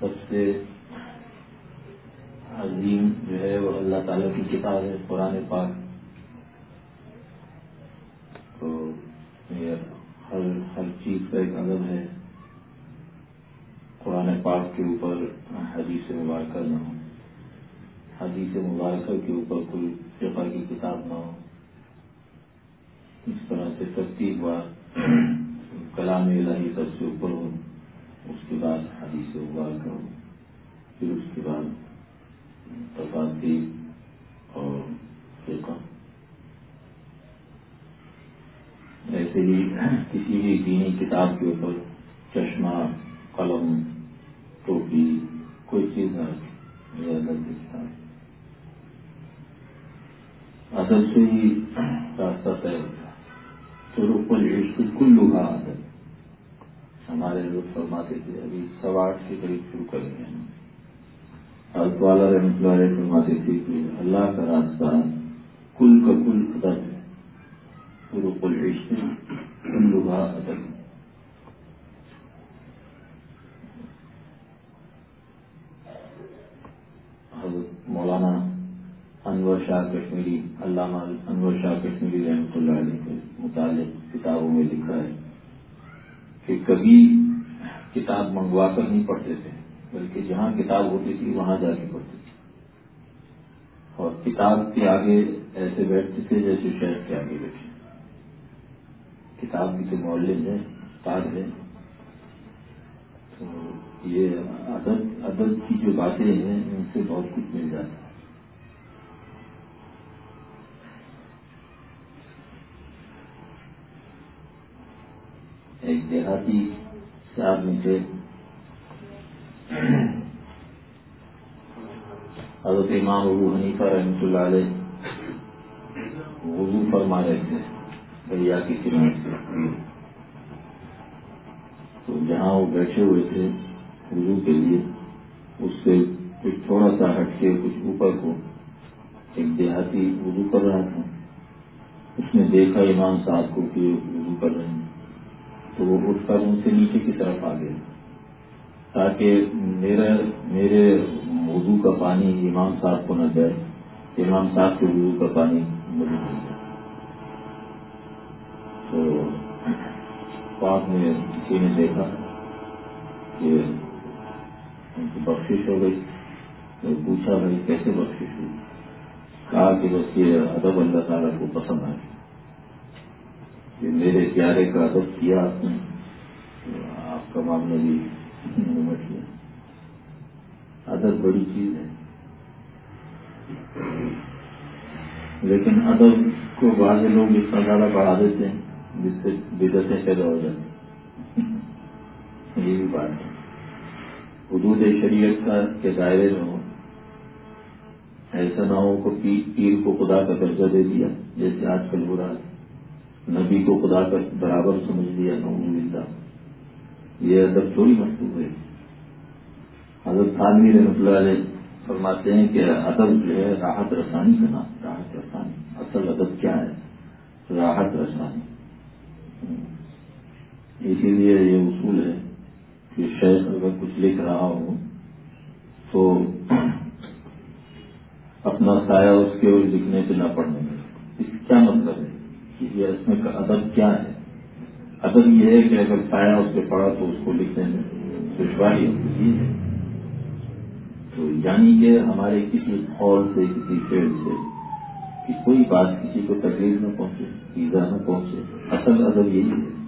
سب سے عظیم جو ہے وہ اللہ تعالیٰ کی کتاب ہے، قرآن پاک۔ تو یہ ہر ہر چیز کا ایک ادب ہے۔ قرآن پاک کے اوپر حدیث مبارکہ نہ ہو۔ حدیث مبارکہ کے اوپر کوئی فقہ کی کتاب نہ ہو۔ اس طرح سے ترتیب بار کلام الہی سب سے اوپر ہو۔ اس کے بعد حدیث مبارکہ ہو پھر اس کے بعد تفاصی اور فقہ۔ ایسے ہی کسی بھی دینی کتاب کے اوپر چشمہ، قلم، ٹوپی، کوئی چیز نہ رکھے یہ ادب کی ادب سے ہی راستہ طے ہوتا ہے۔ شروع پر عشق کل لوہا ادب ہمارے لوگ فرماتے تھے، ابھی سوا آٹھ کے قریب شروع کریں گے حضرت والا رحمۃ اللہ علیہ فرماتے تھے کہ اللہ کا راستہ کل کا کل ادب ہے۔ شروع پر عشق کل لوہا ادب حضرت مولانا انور شاہ کشمیری، علامہ انور شاہ کشمیری رحمۃ اللہ علیہ کے متعلق کتابوں میں لکھا ہے۔ کہ کبھی کتاب منگوا کر نہیں پڑھتے تھے، بلکہ جہاں کتاب ہوتی تھی وہاں جا کے پڑھتے تھے۔ اور کتاب کے آگے ایسے بیٹھتے تھے جیسے شہر کے آگے بیٹھے۔ کتاب کی تو مولج ہے، استاد ہے۔ تو یہ ادب ادب کی جو باتیں ہیں، ان سے بہت کچھ مل جاتا ہے۔ ایک دیہاتی صاحب میں سے حضرت امام ابو حنیفہ رحمۃ اللہ علیہ وضو فرما رہے تھے دریا کی کنارے سے۔ تو جہاں وہ بیٹھے ہوئے تھے وضو کے لیے، اس سے کچھ تھوڑا سا ہٹ کے کچھ اوپر کو ایک دیہاتی وضو کر رہا تھا۔ اس نے دیکھا امام صاحب کو کہ وضو کر رہے ہیں۔ تو وہ اٹھ کر ان سے نیچے کی طرف آ گئے تاکہ میرا، میرے وضو کا پانی امام صاحب کو نہ جائے، امام صاحب کے وضو کا پانی مجھے مل جائے۔ تو بعد میں کسی نے دیکھا کہ ان کی بخشش ہو گئی۔ تو پوچھا بھائی کیسے بخشش ہوئی؟ کہا کہ بس یہ ادب اللہ تعالیٰ کو پسند آئے کہ میرے پیارے کا ادب کیا آپ نے آپ کا معاملہ بھی نمٹ لیا ادب بڑی چیز ہے۔ لیکن ادب کو بعض لوگ اتنا زیادہ بڑھا دیتے ہیں، جس سے بدتیں پیدا ہو جاتی یہ بھی بات ہے۔ حدود شریعت کا کے دائرے میں ہو۔ ایسا نہ ہو کہ پیر کو خدا کا درجہ دے دیا، جیسے آج کل ہو رہا ہے۔ نبی کو خدا کا برابر سمجھ لیا، نعوذ یہ ادب تھوڑی مشہور ہے۔ حضرت خانوی رحمۃ اللہ علیہ فرماتے ہیں کہ ادب جو ہے راحت رسانی کا نام، راحت رسانی۔ اصل ادب کیا ہے؟ راحت رسانی۔ اسی لیے یہ اصول ہے کہ شیخ اگر کچھ لکھ رہا ہو تو اپنا سایہ اس کے لکھنے سے نہ پڑھنے میں۔ اس کیا مطلب کہ یہ اس میں ادب کیا ہے؟ ادب یہ ہے کہ اگر سایہ اس پہ پڑا تو اس کو لکھنے میں دشواری ہوتی ہے۔ تو یعنی کہ ہمارے کسی ہال سے، کسی فیلڈ سے، کہ کوئی بات کسی کو تکلیف نہ پہنچے، ایزا نہ پہنچے۔ اصل ادب یہی ہے۔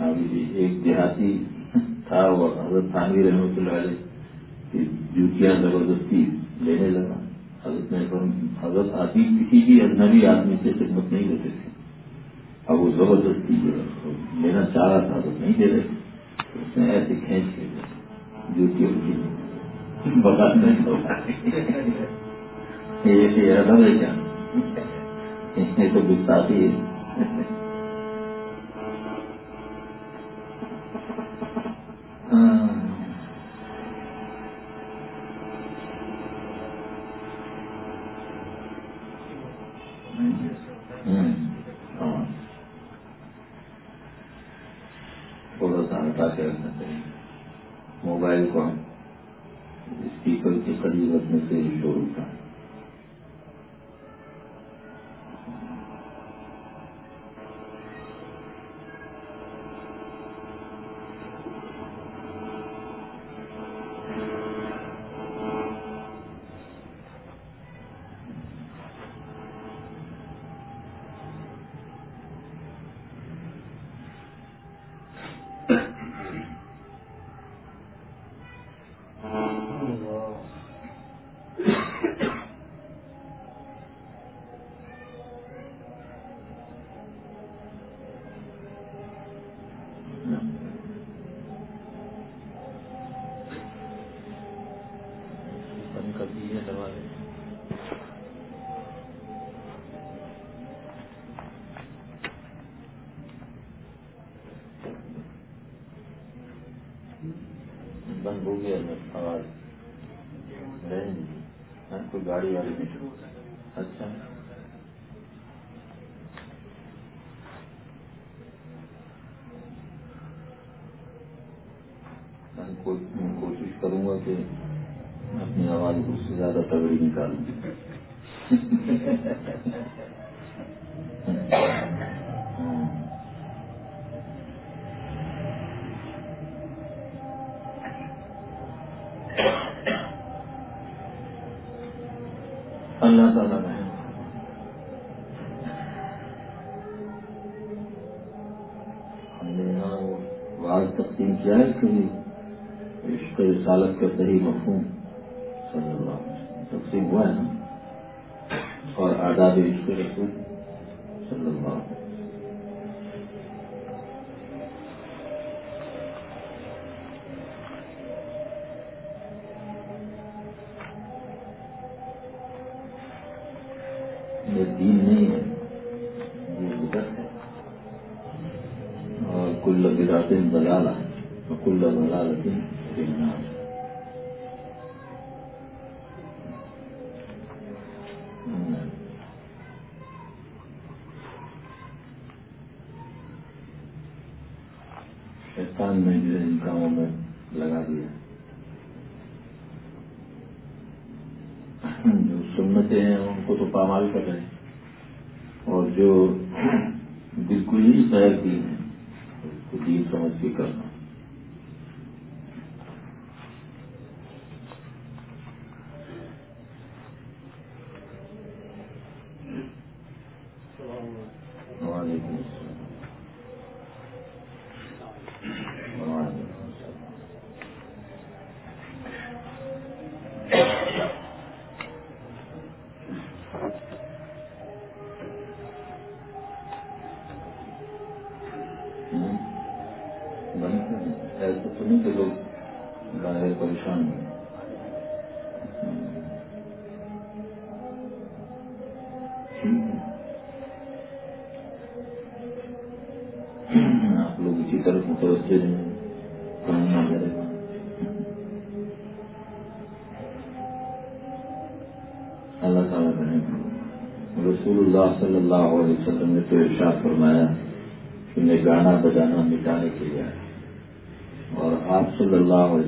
ہاں جی، جی، ایک دیہاتی تھا، وہ حضرت خانوی رحمۃ اللہ علیہ جوتیاں زبردستی لینے لگا۔ حضرت حضرت آدمی کسی بھی اجنبی آدمی سے خدمت نہیں دیتے تھے۔ اب وہ زبردستی جو لینا چاہ رہا تھا تو نہیں دے رہے اس نے ایسے کھینچ کے جوتیوں کی جی بتا نہیں یہ ادب ہے کیا؟ اس نے تو گستاخی ہے۔ ہو گیا آواز کوئی گاڑی واڑی شیطان نے جو ان کاموں میں لگا دیا جو سنتیں ہیں ان کو تو پامال کر رہے ہیں اور جو بالکل ہی غیر دین ہے اس کو دین سمجھ کے کرنا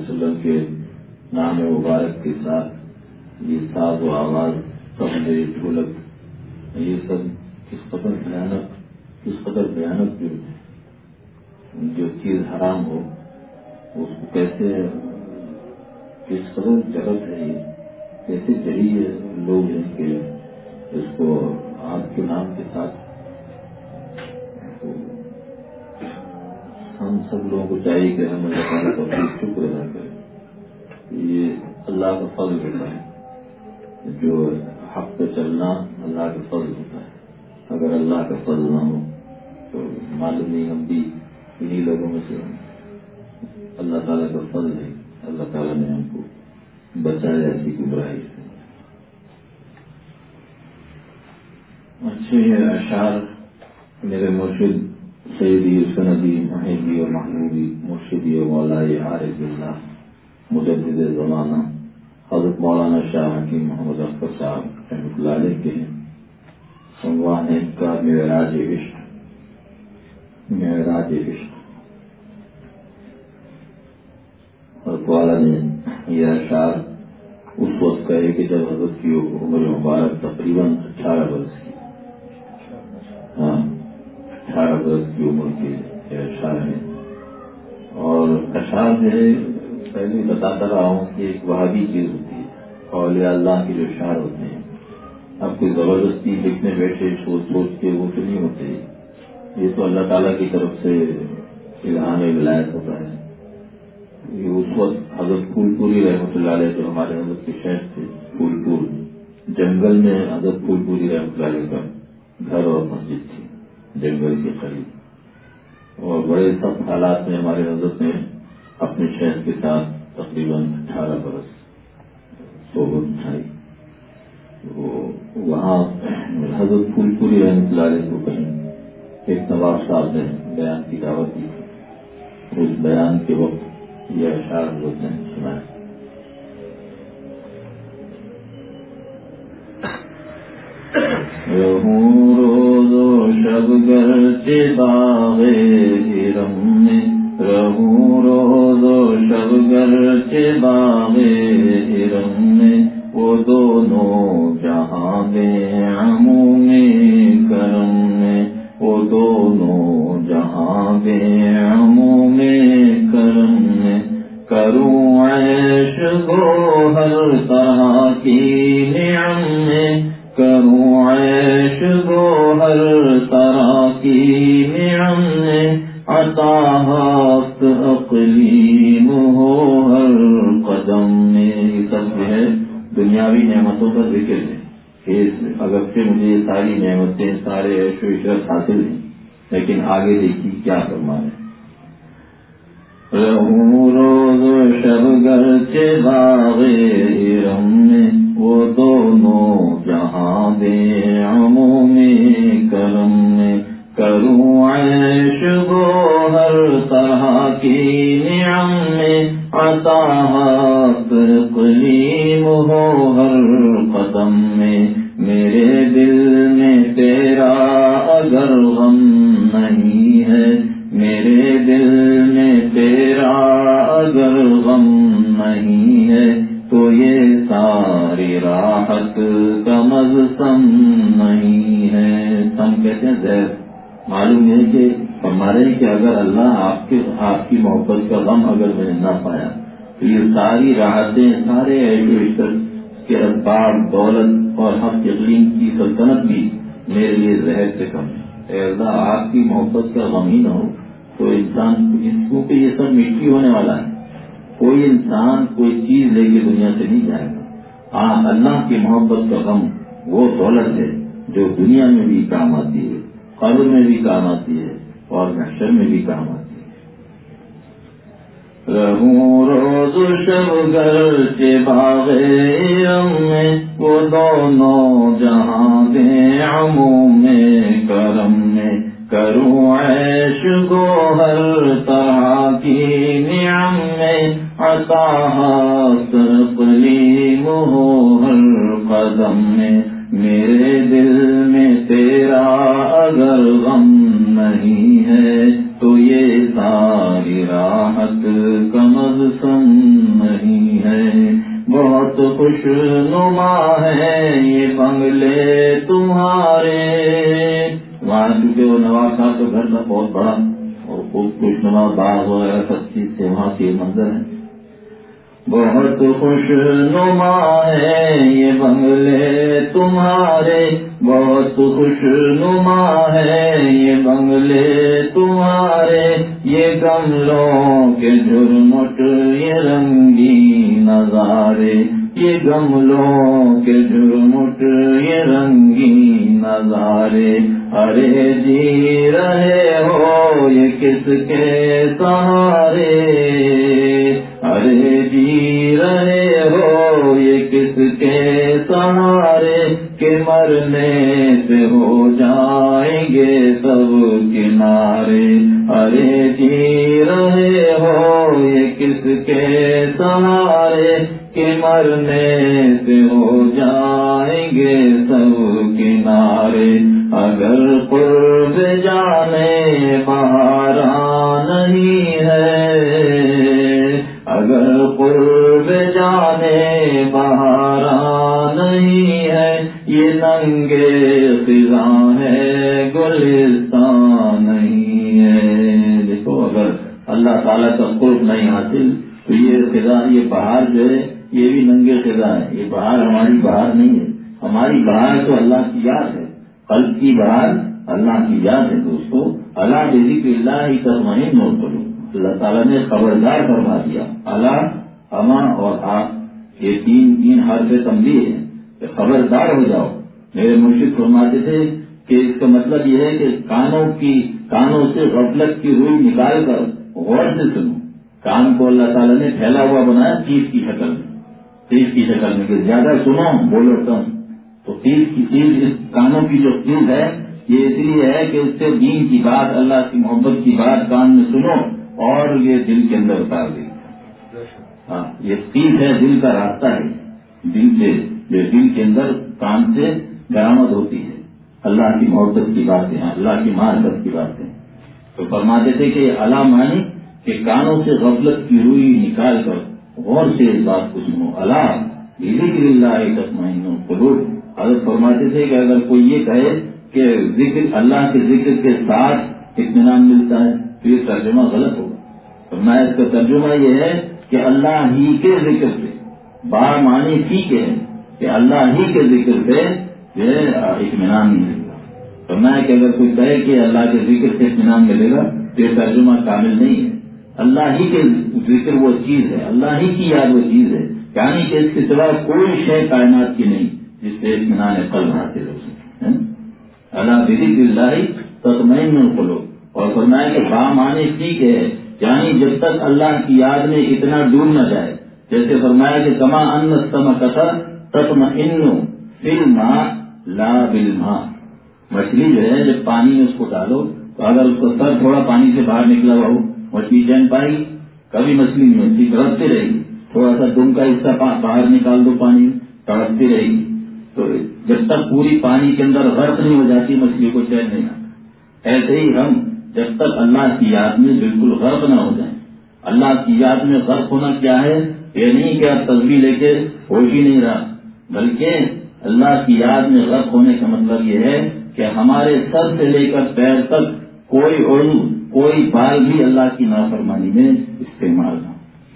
وسلم کے نام مبارک کے ساتھ یہ ساز و آواز تبلے ڈھولک یہ سب کس قدر بھیانک کس قدر بھیانک جو جو چیز حرام ہو، اس کو کیسے کس قدر جگت ہے یہ کیسے جڑی لوگ ہیں کہ اس کو آپ کے نام کے ساتھ ہم سب لوگوں کو چاہیے کہ ہم اللہ تعالیٰ کا شکر ادا کریں۔ یہ اللہ کا فضل ہوتا ہے جو حق پہ چلنا اللہ کا فضل ہوتا ہے۔ اگر اللہ کا فضل نہ ہو تو معلوم نہیں ہم بھی انہیں لوگوں میں سے ہوں۔ اللہ تعالیٰ کا فضل ہے۔ اللہ تعالیٰ نے ہم کو بچایا ایسی گمراہی سے۔ اچھے اشعار میرے مرشد سیدی سندی محبی اور محبوبی مرشدی اور مولائی عارف اللہ، مجدد زمانہ، حضرت مولانا شاہ حکیم محمد اختر صاحب رحمۃ اللہ علیہ کے ہیں۔ ہے کا معراج عشق۔ معراج عشق۔ حضرت والا نے یہ اشعار واقعہ ہے کہ جب حضرت کی عمر مبارک تقریباً اٹھارہ برس اٹھارہ برس کی عمر کے اشار ہیں اور اشار جو ہے پہلے بتاتا رہا ہوں کہ ایک وہابی چیز ہوتی ہے اور اللہ کے جو اشار ہوتے ہیں۔ اب کوئی زبردستی لکھنے بیٹھے، سوچ سوچ کے وہ تو نہیں ہوتے۔ یہ تو اللہ تعالیٰ کی طرف سے الہام ولایت ہوتا ہے۔ اس وقت حضرت پھول پوری رحمۃ اللہ علیہ جو ہمارے حضرت کے شہر تھے پھول پور جنگل میں حضرت پھول پوری رحمۃ اللہ علیہ کا گھر اور مسجد تھی۔ جنگل کے قریب۔ اور بڑے سخت حالات میں ہمارے حضرت نے اپنے شہر کے ساتھ تقریباً اٹھارہ برس صحبت اٹھائی۔ وہاں حضرت پھول پوری اللہ علیہ کو کہیں ایک نواب صاحب نے بیان کی دعوت دی۔ اس بیان کے وقت یہ اشار ہوتے ہیں سنا رہوں روز و شب گر کے لیکن آگے دنیا سے نہیں جائے گا۔ ہاں اللہ کی محبت کا غم وہ دولت ہے جو دنیا میں بھی کام آتی ہے، قبر میں بھی کام آتی ہے اور محشر میں بھی کام آتی ہے۔ رہوں روز شب گھر کے باغ میں، وہ دونوں جہاں دے عموم کرم میں کروں عیش گو ہر طرح کی نعم میں۔ عطا تقلیم ہو ہر قدم میں، میرے دل میں تیرا اگر غم نہیں ہے تو یہ ساری راحت کمز سم نہیں ہے۔ بہت خوش نما ہے یہ بنگلے تمہارے۔ وہاں چونکہ وہ نواز صاحب کا گھر تھا بہت بڑا اور خوب خوش نما باغ وغیرہ سب چیز سے وہاں کے منظر ہیں بہت خوش نما ہے یہ بنگلے تمہارے۔ بہت خوش نما ہے یہ بنگلے تمہارے۔ یہ گملوں کے جرمٹ یہ رنگی نظارے۔ یہ گملوں کے جرمٹ یہ رنگی نظارے۔ ارے جی رہے ہو یہ کس کے سہارے؟ ارے جی رہے ہو یہ کس کے سہارے کے مرنے سے ہو جائیں گے سب کنارے؟ ارے جی رہے ہو یہ کس کے سہارے کے مرنے سے ہو جائیں گے سب کنارے؟ اگر قرب جانے بہارا اللہ کی یاد ہے دوستو، اللہ ذکر اللہ ہی کر مہین نوٹ کرو اللہ تعالیٰ نے خبردار فرما دیا، اللہ اما اور آپ یہ تین تین ہر سے تمبی ہے۔ کہ خبردار ہو جاؤ۔ میرے مرشد فرماتے تھے کہ اس کا مطلب یہ ہے کہ کانوں کی، کانوں سے غفلت کی روئی نکال کر غور سے سنو۔ کان کو اللہ تعالیٰ نے پھیلا ہوا بنایا چیز کی شکل میں۔ چیز کی شکل میں کہ زیادہ سنو، بولو کم۔ تو تیز کی چیز اس کانوں کی جو چیز ہے یہ اس لیے ہے کہ اس سے دین کی بات، اللہ کی محبت کی بات کان میں سنو اور یہ دل کے اندر اتار دیں ہاں یہ تیز ہے، دل کا راستہ ہے۔ دل سے جو دل کے اندر کان سے برامد ہوتی ہے۔ اللہ کی محبت کی باتیں، اللہ کی معرفت کی باتیں۔ تو فرماتے تھے کہ اللہ مانی کہ کانوں سے غفلت کی روئی نکال کر غور سے اس بات کو سنو۔ اللہ ذکر اللہ تسمائن قلوب۔ حضرت فرماتے تھے کہ اگر کوئی یہ کہے کہ ذکر، اللہ کے ذکر کے ساتھ اطمینان ملتا ہے، تو یہ ترجمہ غلط ہوگا۔ فرمایا اس کا ترجمہ یہ ہے کہ اللہ ہی کے ذکر سے بار معنی ٹھیک ہے کہ اللہ ہی کے ذکر سے یہ اطمینان نہیں ملے گا۔ فرمایا کہ اگر کوئی کہے کہ اللہ کے ذکر سے اطمینان ملے گا، تو یہ ترجمہ کامل نہیں ہے۔ اللہ ہی کے ذکر وہ چیز ہے، اللہ ہی کی یاد وہ چیز ہے۔ یعنی کہ اس کے سوا کوئی شے کائنات کی نہیں، جس سے اطمینان قلب حاصل ہو۔ سکے اللہ ذکر اللہ تطمئن کھلو اور فرمایا کہ با معنی ٹھیک ہے یعنی جب تک اللہ کی یاد میں اتنا ڈوب نہ جائے۔ جیسے فرمایا کہ کما ان سم قطر تتم ان فل ماں لا بل مچھلی جو ہے، جب پانی میں اس کو ڈالو، تو اگر اس کو سر تھوڑا پانی سے باہر نکلا ہوا ہو، مچھلی چین پائے گی، کبھی مچھلی نہیں ہوتی، تڑپتی رہے تھوڑا سا دم کا حصہ باہر نکال دو پانی تڑپتی رہے تو جب تک پوری پانی کے اندر غرق نہیں ہو جاتی، مچھلی کو چین نہیں آتا۔ ایسے ہی ہم جب تک اللہ کی یاد میں بالکل غرق نہ ہو جائیں۔ اللہ کی یاد میں غرق ہونا کیا ہے؟ یہ نہیں کہ آپ تصویر لے کے ہوش ہی نہیں رہا۔ بلکہ اللہ کی یاد میں غرق ہونے کا مطلب یہ ہے کہ ہمارے سر سے لے کر پیر تک کوئی اردو کوئی بال بھی اللہ کی نافرمانی میں استعمال نہ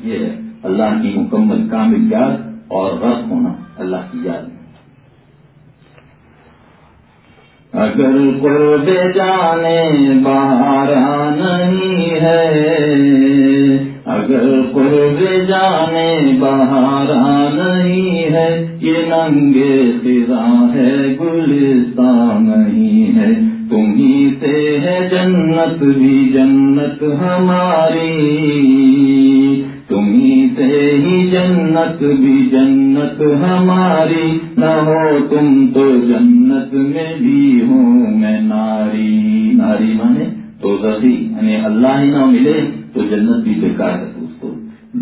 یہ ہے اللہ کی مکمل کامل یاد اور غرق ہونا اللہ کی یاد میں۔ اگر قرب جانے بارہ نہیں ہے، اگر قرب جانے بہارا نہیں ہے، یہ ننگے فضا ہے، گلستان نہیں ہے۔ تمہیں سے ہے جنت، بھی جنت ہماری۔ سے ہی جنت بھی جنت ہماری نہ ہو تم تو جنت میں بھی ہوں میں ناری۔ ناری مانے تو سبھی یعنی اللہ ہی نہ ملے تو جنت بھی بیکار ہے دوستو۔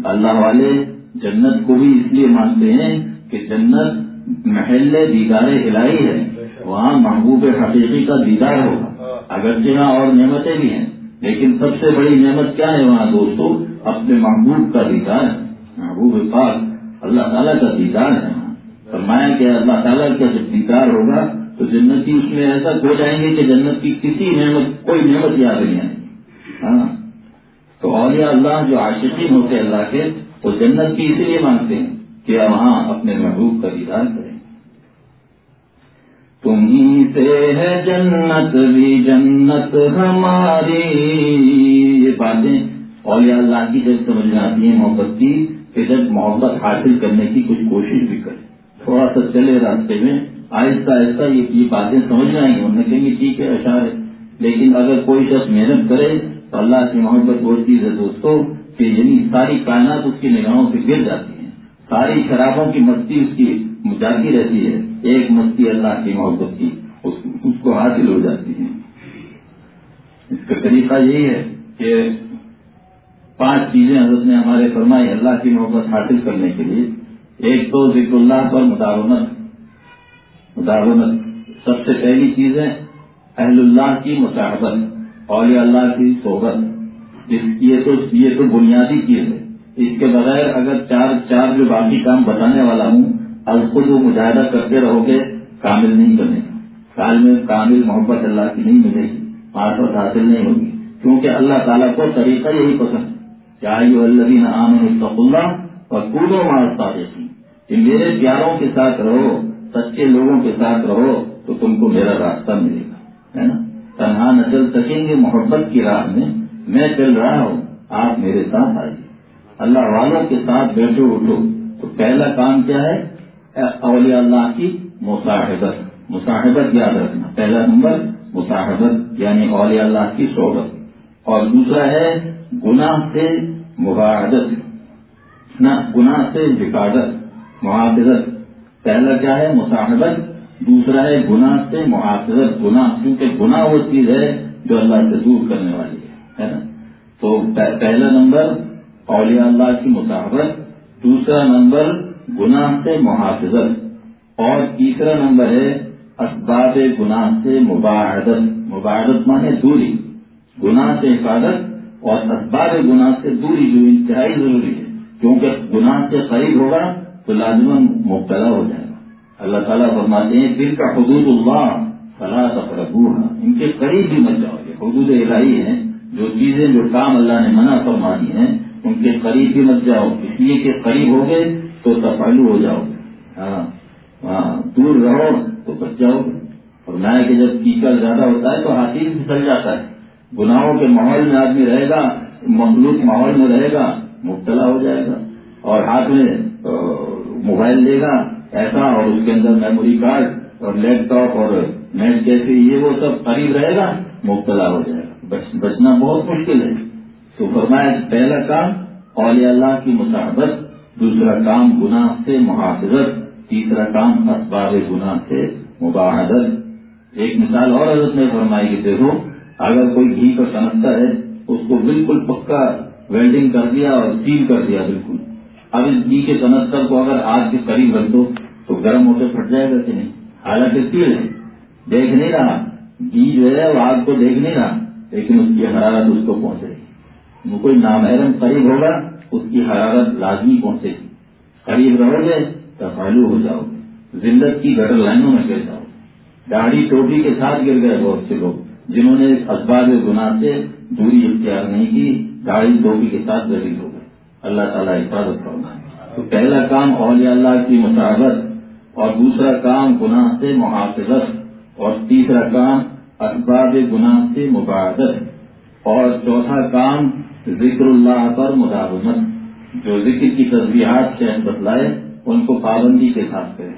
اللہ والے جنت کو بھی اس لیے مانتے ہیں کہ جنت محل دیدار الہی ہے۔ وہاں محبوب حقیقی کا دیدار ہوگا۔ اگرچہ وہاں اور نعمتیں بھی ہیں۔ لیکن سب سے بڑی نعمت کیا ہے وہاں دوستو؟ اپنے محبوب کا دیدار محبوب پاک اللہ تعالیٰ کا دیدار ہے۔ فرمایا کہ اللہ تعالیٰ کا جب دیدار ہوگا تو جنتی اس میں ایسا ہو جائیں گے کہ جنت کی کسی نعمت، کوئی نعمت یاد نہیں آئے ہاں۔ تو اولیاء اللہ جو عاشقین ہوتے اللہ کے، وہ جنت کی اسی لیے مانگتے ہیں کہ وہاں اپنے محبوب کا دیدار کریں تمہیں سے ہے جنت بھی جنت ہماری۔ یہ باتیں اولیاء اللہ کی جب سمجھ میں آتی ہیں محبت کی کہ جب محبت حاصل کرنے کی کچھ کوشش بھی کرے تھوڑا سا چلے راستے میں آہستہ آہستہ یہ باتیں سمجھ میں آئیں گی۔ انہیں کہیں گے ٹھیک ہے اشار ہے۔ لیکن اگر کوئی شخص محنت کرے تو اللہ کی محبت وہ چیز ہے دوستوں کہ یعنی ساری کائنات اس کی نگاہوں سے گر جاتی ہیں۔ ساری شرابوں کی مستی اس کی جاتی رہتی ہے۔ ایک مستی اللہ کی محبت کی، اس کو حاصل ہو جاتی ہے اس کا طریقہ یہی ہے کہ پانچ چیزیں حضرت نے ہمارے فرمائی اللہ کی محبت حاصل کرنے کے لیے۔ ایک تو ذکر اللہ پر مداونت۔ مداونت سب سے پہلی چیز ہے اہل اللہ کی مصاحبت، اولیاء اللہ کی صحبت۔ یہ تو یہ تو بنیادی چیز ہے۔ اس کے بغیر اگر چار چار جو باقی کام بتانے والا ہوں اب خود وہ مجاہدہ کرتے رہو گے، کامل نہیں بنے گا۔ کال میں کامل محبت اللہ کی نہیں ملے گی معرفت حاصل نہیں ہوگی۔ کیونکہ اللہ تعالیٰ کو طریقہ یہی پسند کیا یہ اللہ عام اللہ اور کودو مارتا دیتی کہ میرے پیاروں کے ساتھ رہو، سچے لوگوں کے ساتھ رہو، تو تم کو میرا راستہ ملے گا، ہے نا؟ تنہا نہ چل سکیں گے محبت کی راہ میں۔ میں چل رہا ہوں، آپ میرے ساتھ آئیے۔ اللہ والوں کے ساتھ بیٹھو، اٹھو۔ تو پہلا کام کیا ہے؟ اولیاء اللہ کی مصاحبت۔ مصاحبت یاد رکھنا۔ پہلا نمبر مصاحبت یعنی اولیاء اللہ کی صحبت۔ اور دوسرا ہے گناہ سے مباحدت۔ نہ گناہ سے حفاظت محافظت پہلا کیا ہے؟ مصاحبت۔ دوسرا ہے گناہ سے محافظت گناہ، کیونکہ گناہ وہ چیز ہے جو اللہ سے دور کرنے والی ہے نا؟ تو پہلا نمبر اولیاء اللہ کی مصاحبت۔ دوسرا نمبر گناہ سے محافظت۔ اور تیسرا نمبر ہے، اسباب گناہ سے مباحدت مباحدت مانے دوری۔ گناہ سے حفاظت اور اسباب گناہ سے دوری جو انتہائی ضروری ہے۔ کیونکہ گناہ سے قریب ہوگا تو لازمن مبتلا ہو جائے گا۔ اللہ تعالیٰ فرماتے ہیں دل کا حدود اللہ فلاح تفربو ان کے قریب بھی مت جاؤ۔ گے حدود الہی ہیں۔ جو چیزیں جو کام اللہ نے منع فرما دی ہیں، ان کے قریب بھی مت جاؤ۔ اس لیے کہ قریب ہو گئے تو تفالو ہو جاؤ۔ گے ہاں دور رہو تو بچ جاؤ۔ گے اور میں کہ جب کیچڑ زیادہ ہوتا ہے تو ہاتھی بھی پھسل جاتا ہے۔ گناہوں کے ماحول میں آدمی رہے گا مخلوط ماحول میں رہے گا، مبتلا ہو جائے گا۔ اور ہاتھ میں موبائل لے گا ایسا اور اس کے اندر میموری کارڈ اور لیپ ٹاپ اور نیٹ جیسے یہ وہ سب قریب رہے گا، مبتلا ہو جائے گا۔ بچنا بہت مشکل ہے۔ تو فرمایا پہلا کام اولیاء اللہ کی مساحبت دوسرا کام گناہ سے محافظت، تیسرا کام اسباب گناہ سے مباحدت۔ ایک مثال اور حضرت نے فرمائی کہ دیکھو، اگر کوئی گھی کا سمجھتا ہے، اس کو بالکل پکا ویلڈنگ کر دیا اور سیل کر دیا بالکل۔ اب اس گھی کے کنستر کو اگر آگ کے قریب رکھ دو، تو گرم ہو کے پھٹ جائے گا کہ نہیں؟ حالانکہ سیل ہے۔ دیکھ نہیں رہا۔ گھی جو ہے، وہ آگ کو دیکھ نہیں رہا، لیکن اس کی حرارت اس کو پہنچے گی کوئی نامحرم قریب ہوگا اس کی حرارت لازمی پہنچے گی۔ قریب رہو گے تو فالو ہو جاؤ گے۔ زندت کی گٹر لائنوں میں گر جاؤ۔ گاڑی ٹوپی کے ساتھ گر گئے بہت سے لوگ، جنہوں نے اسباب گناہ سے دوری اختیار نہیں کی گاڑی ٹوپی کے ساتھ ذریع ہو گئے۔ اللہ تعالیٰ حفاظت کرنا تو پہلا کام اولیاء اللہ کی مساوت اور دوسرا کام گناہ سے محافظت اور تیسرا کام اسباب گناہ سے مبادت اور چوتھا کام ذکر اللہ پر مداومت، جو ذکر کی تصویرات سے بتلائے، ان کو پابندی کے ساتھ کریں۔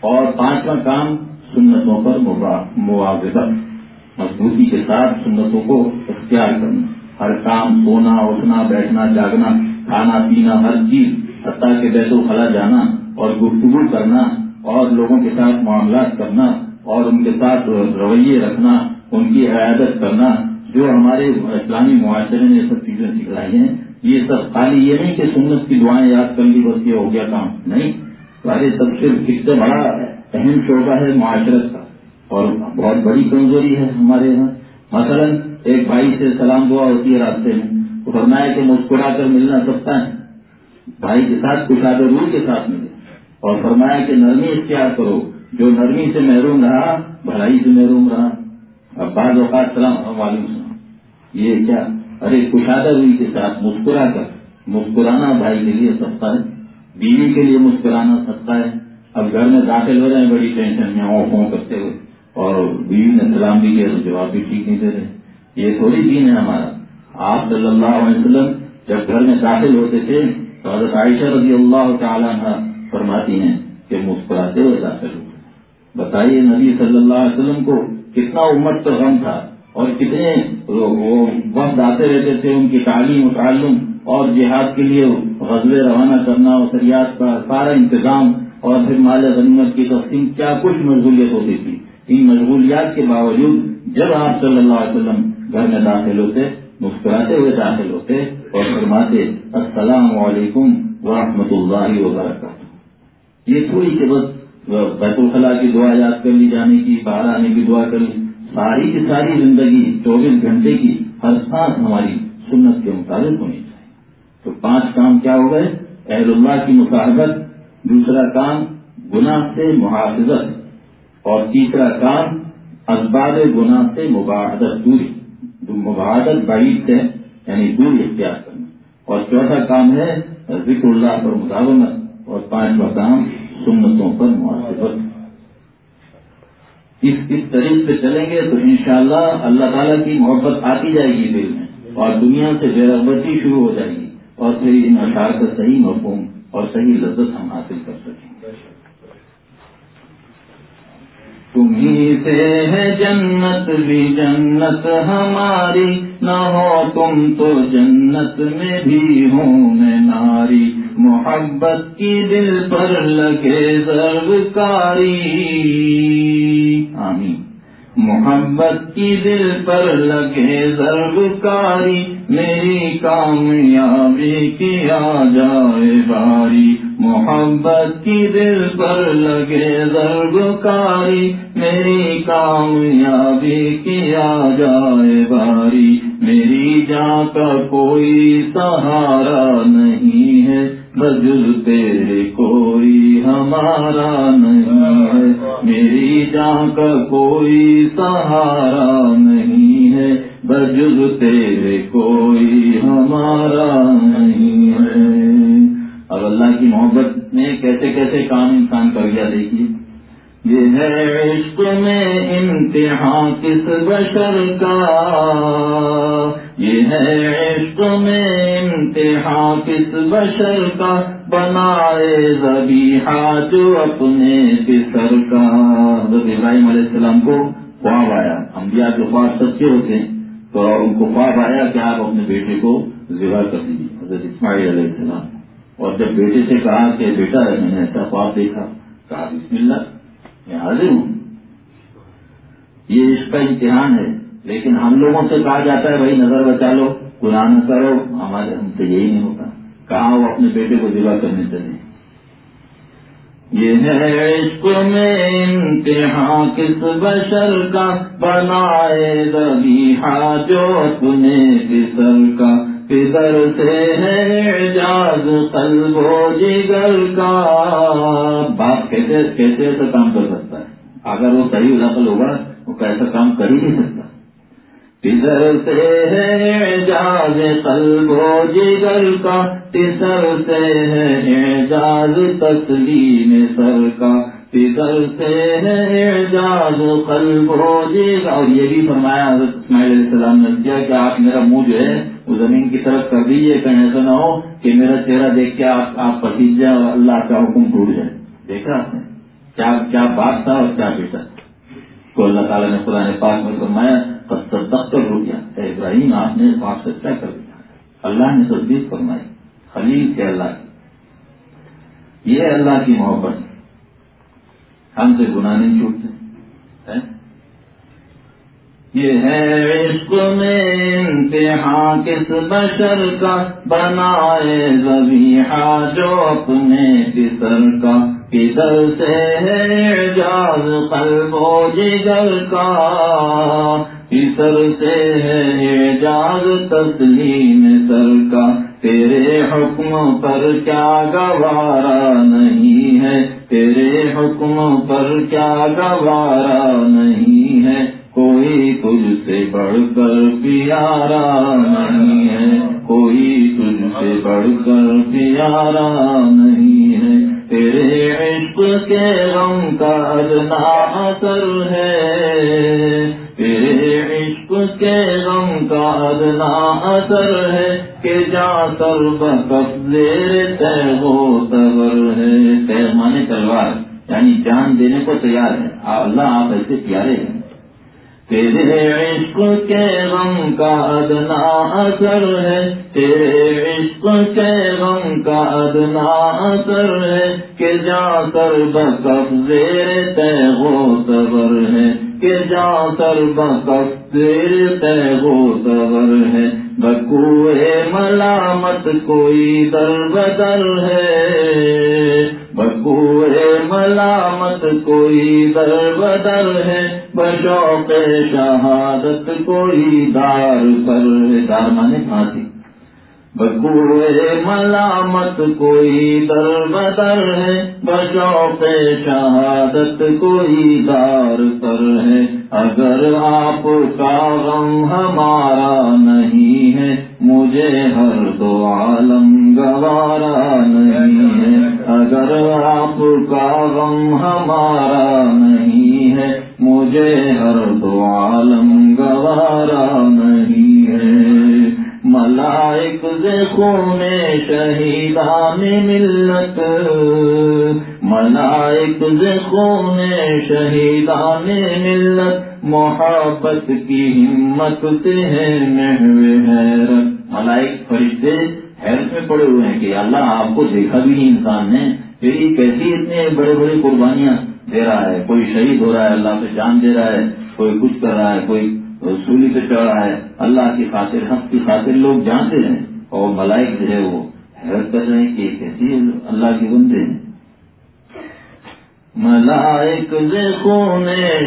اور پانچواں کام، سنتوں پر موازت مضبوطی کے ساتھ سنتوں کو اختیار کرنا۔ ہر کام، سونا، اٹھنا، بیٹھنا، جاگنا، کھانا، پینا، ہر چیز، حتیٰ کے بیت الخلا جانا اور گفتگو کرنا اور لوگوں کے ساتھ معاملات کرنا اور ان کے ساتھ رویے رکھنا، ان کی عیادت کرنا جو ہمارے اسلامی معاشرے نے سب چیزیں سکھلائی ہیں، یہ سب خالی یہ نہیں کہ سنت کی دعائیں یاد کر لی، بس یہ ہو گیا کام۔ نہیں، سارے سب سے کس سے بڑا اہم شعبہ ہے معاشرت کا۔ اور بہت بڑی کمزوری ہے ہمارے یہاں۔ مثلا ایک بھائی سے سلام دعا ہوتی ہے راستے میں تو فرمایا کہ مسکرا کر ملنا سکتا ہے۔ بھائی کے ساتھ کشاد روح کے ساتھ ملے۔ اور فرمایا کہ نرمی اختیار کرو، جو نرمی سے محروم رہا، بھلائی سے محروم رہا۔ اب بعض اوقات سلام السلام یہ کیا؟ ارے کشادہ روئی کے ساتھ مسکرا کر۔ مسکرانا بھائی کے لیے سستا ہے۔ بیوی کے لیے مسکرانا سستا ہے۔ اب گھر میں داخل ہو جائیں بڑی ٹینشن میں او فون کرتے ہوئے۔ اور بیوی نے سلام بھی کیا تو جواب بھی ٹھیک نہیں دے رہے۔ یہ تھوڑی دین ہے ہمارا۔ آپ صلی اللہ علیہ وسلم جب گھر میں داخل ہوتے تھے تو حضرت عائشہ رضی اللہ تعالیٰ فرماتی ہیں کہ مسکراتے ہوئے داخل ہوئے بتائیے نبی صلی اللہ علیہ وسلم کو کتنا امت کا غم تھا۔ اور کتنے وہ وقت آتے رہتے تھے ان کی تعلیم و تعلم اور جہاد کے لیے غزلے روانہ کرنا اور سریات کا سارا انتظام اور پھر مال غنیمت کی تقسیم، کیا کچھ مشغولیت ہوتی تھی؟ ان مشغولیات کے باوجود جب آپ صلی اللہ علیہ وسلم گھر میں داخل ہوتے، مسکراتے ہوئے داخل ہوتے اور فرماتے، السلام علیکم ورحمۃ اللہ وبرکاتہ۔ یہ تھوڑی کہ بس بیت الخلاء کی دعا یاد کر لی، جانے کی، باہر آنے کی دعا کر لی۔ ساری کی ساری زندگی چوبیس گھنٹے کی ہر سانس ہماری سنت کے مطابق ہونی چاہیے۔ تو پانچ کام کیا ہو گئے؟ اہل اللہ کی مصاحبت، دوسرا کام گناہ سے محافظت، اور تیسرا کام اسباب گناہ سے مباحدت، دوری۔ مباحدت بعید سے یعنی دوری اختیار کرنا۔ اور چوتھا کام ہے، ذکر اللہ پر مداومت اور پانچواں کام سنتوں پر معاشرت اس اس طریقے سے چلیں گے تو انشاءاللہ اللہ تعالیٰ کی محبت آتی جائے گی دل میں اور دنیا سے بے رغبتی شروع ہو جائے گی اور پھر ان اشعار کا صحیح مفہوم اور صحیح لذت ہم حاصل کر سکیں گے۔ تمہیں سے ہے جنت بھی جنت، ہماری نہ ہو تم تو جنت میں بھی ہوں میں ناری۔ محبت کی دل پر لگے سرکاری آمین۔ محبت کی دل پر لگے سرکاری میری کامیابی کیا جائے باری۔ محبت کی دل پر لگے کاری میری کامیابی کیا جائے باری۔ میری جان کا کوئی سہارا نہیں ہے بجل تیرے کوئی ہمارا نہیں۔ میری جان کا کوئی سہارا نہیں ہے بجل تیرے کوئی ہمارا نہیں ہے۔ اب اللہ کی محبت میں کیسے کیسے کام انسان کر گیا دیکھیے یہ ہے عشق میں امتحان کس بشر کا۔ یہ ہے عشق میں امتحان کس بشر کا؟ بنائے زبی جو اپنے پسر کا۔ حضرت ابراہیم علیہ السلام کو خواب آیا۔ انبیاء کے خواب سچے ہوتے ہیں، تو ان کو خواب آیا کہ آپ اپنے بیٹے کو ذبح کر دیجیے حضرت اسماعیل علیہ السلام۔ اور جب بیٹے سے کہا کہ بیٹا، میں نے ایسا خواب دیکھا، کہا بسم اللہ، میں حاضر ہوں۔ یہ اس کا امتحان ہے۔ لیکن ہم لوگوں سے کہا جاتا ہے، بھائی نظر بچا لو قرآن کرو ہمارے ہم سے یہی نہیں ہوتا۔ کہاں وہ اپنے بیٹے کو ذبح کرنے چلے یہ ہے عشق میں امتحان کس بشر کا بنائے ربی جو اپنے پسر کا۔ پدر سے ہے جاز قلب و جگر کا۔ باپ کیسے کیسے ایسا کام کر سکتا ہے؟ اگر وہ صحیح نقل ہوگا وہ کیسا کام کر ہی نہیں سکتا۔ پدر سے ہے جاز قلب و جگر کا پسر سے ہے جاز تسلیم سر کا۔ پدر سے ہے جاز قلب و جگر اور یہ بھی فرمایا حضرت اسماعیل علیہ السلام نے کیا کہ آپ میرا منہ جو ہے وہ زمین کی طرف کر دیجیے کہیں ایسا نہ ہو کہ میرا چہرہ دیکھ کے آپ آپ پسیج جائیں اور اللہ کا حکم ٹوٹ جائے۔ دیکھا آپ نے؟ کیا کیا بات تھا اور کیا بیٹا؟ تو اللہ تعالیٰ نے قرآن پاک میں فرمایا دفتر ہو گیا۔ ابراہیم، آپ نے بات سچا کر دیا۔ اللہ نے تصدیق فرمائی۔ خلیل کے اللہ کی یہ اللہ کی محبت۔ ہم سے گناہ نہیں چھوٹتے۔ یہ ہے عشق میں امتحان کس بشر کا۔ بنائے زبی جو اپنے پسر کا۔ کدھر سے ہے جاز قلب و جگر کا۔ پسر سے ہے جاز تسلیم سر کا تیرے حکم پر کیا گوارا نہیں ہے تیرے حکم پر کیا گوارا نہیں ہے کوئی تجھ سے بڑھ کر پیارا نہیں ہے کوئی تجھ سے بڑھ کر پیارا نہیں ہے تیرے عشق کے غم کا ادنا اثر ہے تیرے عشق کے غم کا ادنا اثر ہے کہ جا سر بکف زیر تے تبر ہے۔ تے مانے تلوار یعنی جان دینے کو تیار ہے۔ اللہ آپ ایسے پیارے ہیں۔ تیرے عشق کے غم کا ادنا اثر ہے، تیرے عشق کے غم کا ادنا اثر ہے کہ جا کر بکف زیر تے وہ صبر ہے، کہ جا کر بکف زیر تے وہ صبر ہے۔ بکوئے ملامت کوئی در بدر ہے۔ بکوئے ملامت کوئی در بدر ہے۔ بشوق شہادت کوئی دار پر دار مانے پھانسی۔ بکوئے ملامت کوئی در بدر ہے بشوق شہادت کوئی دار پر ہے۔ اگر آپ کا غم ہمارا نہیں ہے مجھے مجھے ہر دو عالم گوارا نہیں ہے۔ اگر آپ کا غم ہمارا نہیں ہے، مجھے ہر دو عالم گوارا نہیں ہے۔ ملائک خون شہیدان ملت۔ ملائک خون شہیدان ملت۔ محبت کی ہمت سے ہے محو حیرت۔ ملائک فرشتے حیرت میں پڑے ہوئے ہیں کہ اللہ آپ کو دیکھا بھی نہیں انسان نے۔ پھر یہ کیسی اتنے بڑے بڑے قربانیاں دے رہا ہے؟ کوئی شہید ہو رہا ہے، اللہ پہ جان دے رہا ہے، کوئی کچھ کر رہا ہے، کوئی سولی پہ چڑھ رہا ہے۔ اللہ کی خاطر، حق کی خاطر لوگ جانتے ہیں اور ملائک جو ہے وہ حیرت کر رہے ہیں کہ کیسی اللہ کے بندے ہیں۔ ملائک خون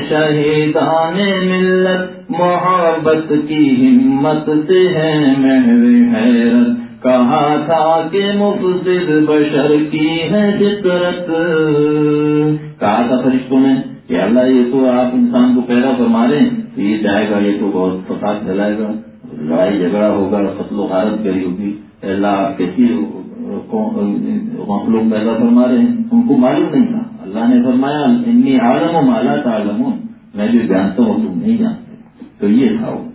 شہیدان ملت، محبت کی ہمت سے ہے محو حیرت۔ کہا تھا کہ مفسد بشر کی ہے فطرت۔ کہا تھا فرشتوں نے کہ اللہ یہ تو آپ انسان کو پیدا فرما رہے ہیں تو یہ جائے گا یہ تو بہت فساد پھیلائے گا، لڑائی جھگڑا ہوگا، قتل و غارت گری ہوگی۔ اللہ کیسی مخلوق پیدا فرما رہے ہیں؟ ان کو معلوم نہیں تھا۔ اللہ نے فرمایا، انی عالم و مالا تعلم میں جو جانتا ہوں، تم نہیں جانتے۔ تو یہ تھا۔ وہ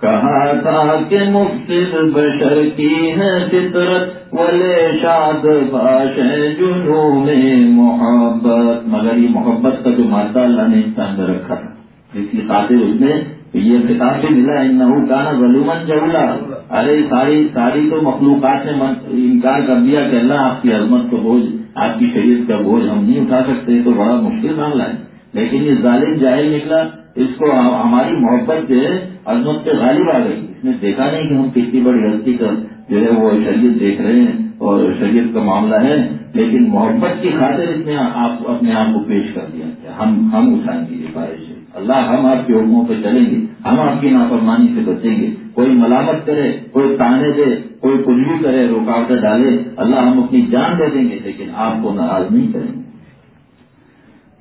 کہا تھا کہ مفت بشر کی ہے فطرت، ولے شاد باش جنو میں محبت۔ مگر یہ محبت کا جو مادہ اللہ نے انسان میں رکھا تھا۔ جس کی خاطر اس نے یہ کتاب بھی ملا ان کا نا ولومن چولا ارے ساری ساری تو مخلوقات نے انکار کر دیا کہ اللہ آپ کی عظمت کو بوجھ، آپ کی شریعت کا بوجھ ہم نہیں اٹھا سکتے تو بڑا مشکل معاملہ ہے۔ لیکن یہ ظالم جاہل نکلا، اس کو ہماری محبت سے عظمت پہ غالب آ گئی۔ اس نے دیکھا نہیں کہ ہم کتنی بڑی غلطی کر جو ہے وہ شریعت دیکھ رہے ہیں اور شریعت کا معاملہ ہے، لیکن محبت کی خاطر اس نے آپ اپنے آپ کو پیش کر دیا ہم ہم اٹھائیں گے یہ بارش اللہ ہم آپ کے حکموں پہ چلیں گے، ہم آپ کی نافرمانی سے بچیں گے۔ کوئی ملامت کرے، کوئی تانے دے، کوئی کچھ بھی کرے، رکاوٹیں ڈالے، اللہ ہم اپنی جان دے دیں گے، لیکن آپ کو ناراض نہیں کریں گے۔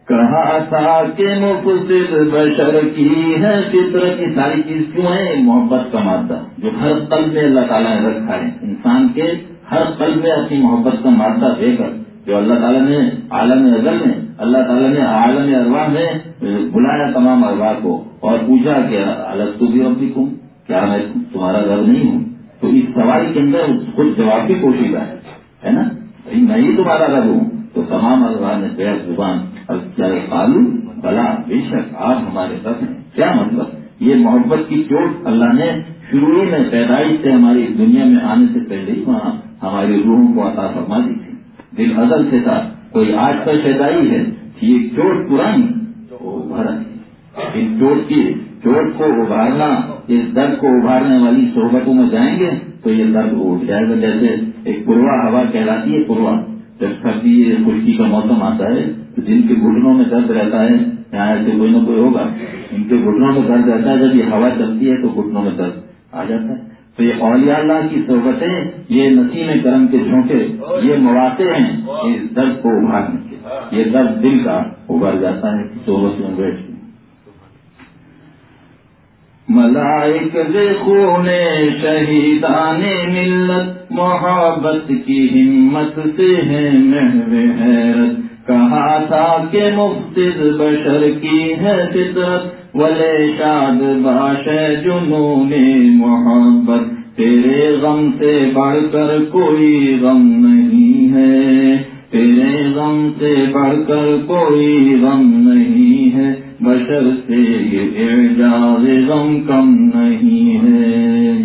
کہا تھا کہ مفسد بشر کی ہے فطر کی ساری چیز کیوں ہے؟ محبت کا مادہ، جو ہر پل میں اللہ تعالیٰ نے رکھا ہے۔ انسان کے ہر پل میں اپنی محبت کا مادہ دے کر، جو اللہ تعالیٰ نے عالم ازل میں، اللہ تعالیٰ نے عالم اروا میں بلایا تمام اروا کو، اور پوچھا کہ الگ تو بھی ابھی کم کیا میں تمہارا گھر نہیں ہوں؟ تو اس سوال کے اندر خود جواب کی کوشش ہے نا؟ میں ہی تمہارا گھر ہوں، تو تمام اروا نے بے زبان قالو بلا بے شک آپ ہمارے ساتھ ہیں۔ کیا مطلب؟ یہ محبت کی چوٹ اللہ نے شروع میں پیدائش سے ہماری دنیا میں آنے سے پہلے ہی وہاں ہماری روحوں کو عطا فرما دی تھی۔ دل ازل سے تھا۔ کوئی آج کا پیدائی ہے یہ چوٹ پرانی ابھرا اس چوٹ کی چوٹ کو ابھارنا، اس درد کو ابھارنے والی صحبتوں میں جائیں گے تو یہ درد اٹھ جائے گا۔ جیسے ایک پوروا ہوا کہلاتی ہے پوروا جب سردی خشکی کا موسم آتا ہے جن کے گھٹنوں میں درد رہتا ہے، یہاں ایسے کوئی نہ کوئی ہوگا۔ ان کے گھٹنوں میں درد رہتا ہے، جب یہ ہوا چلتی ہے تو گھٹنوں میں درد آ جاتا ہے۔ تو یہ اولیاء اللہ کی صحبتیں، یہ نسیم کرم کے جھونکے یہ مواقع ہیں اس درد کو ابھارنے کے۔ یہ درد دل کا ابھر جاتا ہے، صحبت میں بیٹھ ملائک خون شہیدان ملت، محبت کی ہمت سے ہے محو حیرت۔ کہا تھا کہ مفت بشر کی ہے فطرت؟ ولے شاد باش جنون محبت، تیرے غم سے بڑھ کر کوئی غم نہیں ہے۔ تیرے غم سے بڑھ کر کوئی غم نہیں ہے۔ بشر سے یہ اعجاز غم کم نہیں ہے۔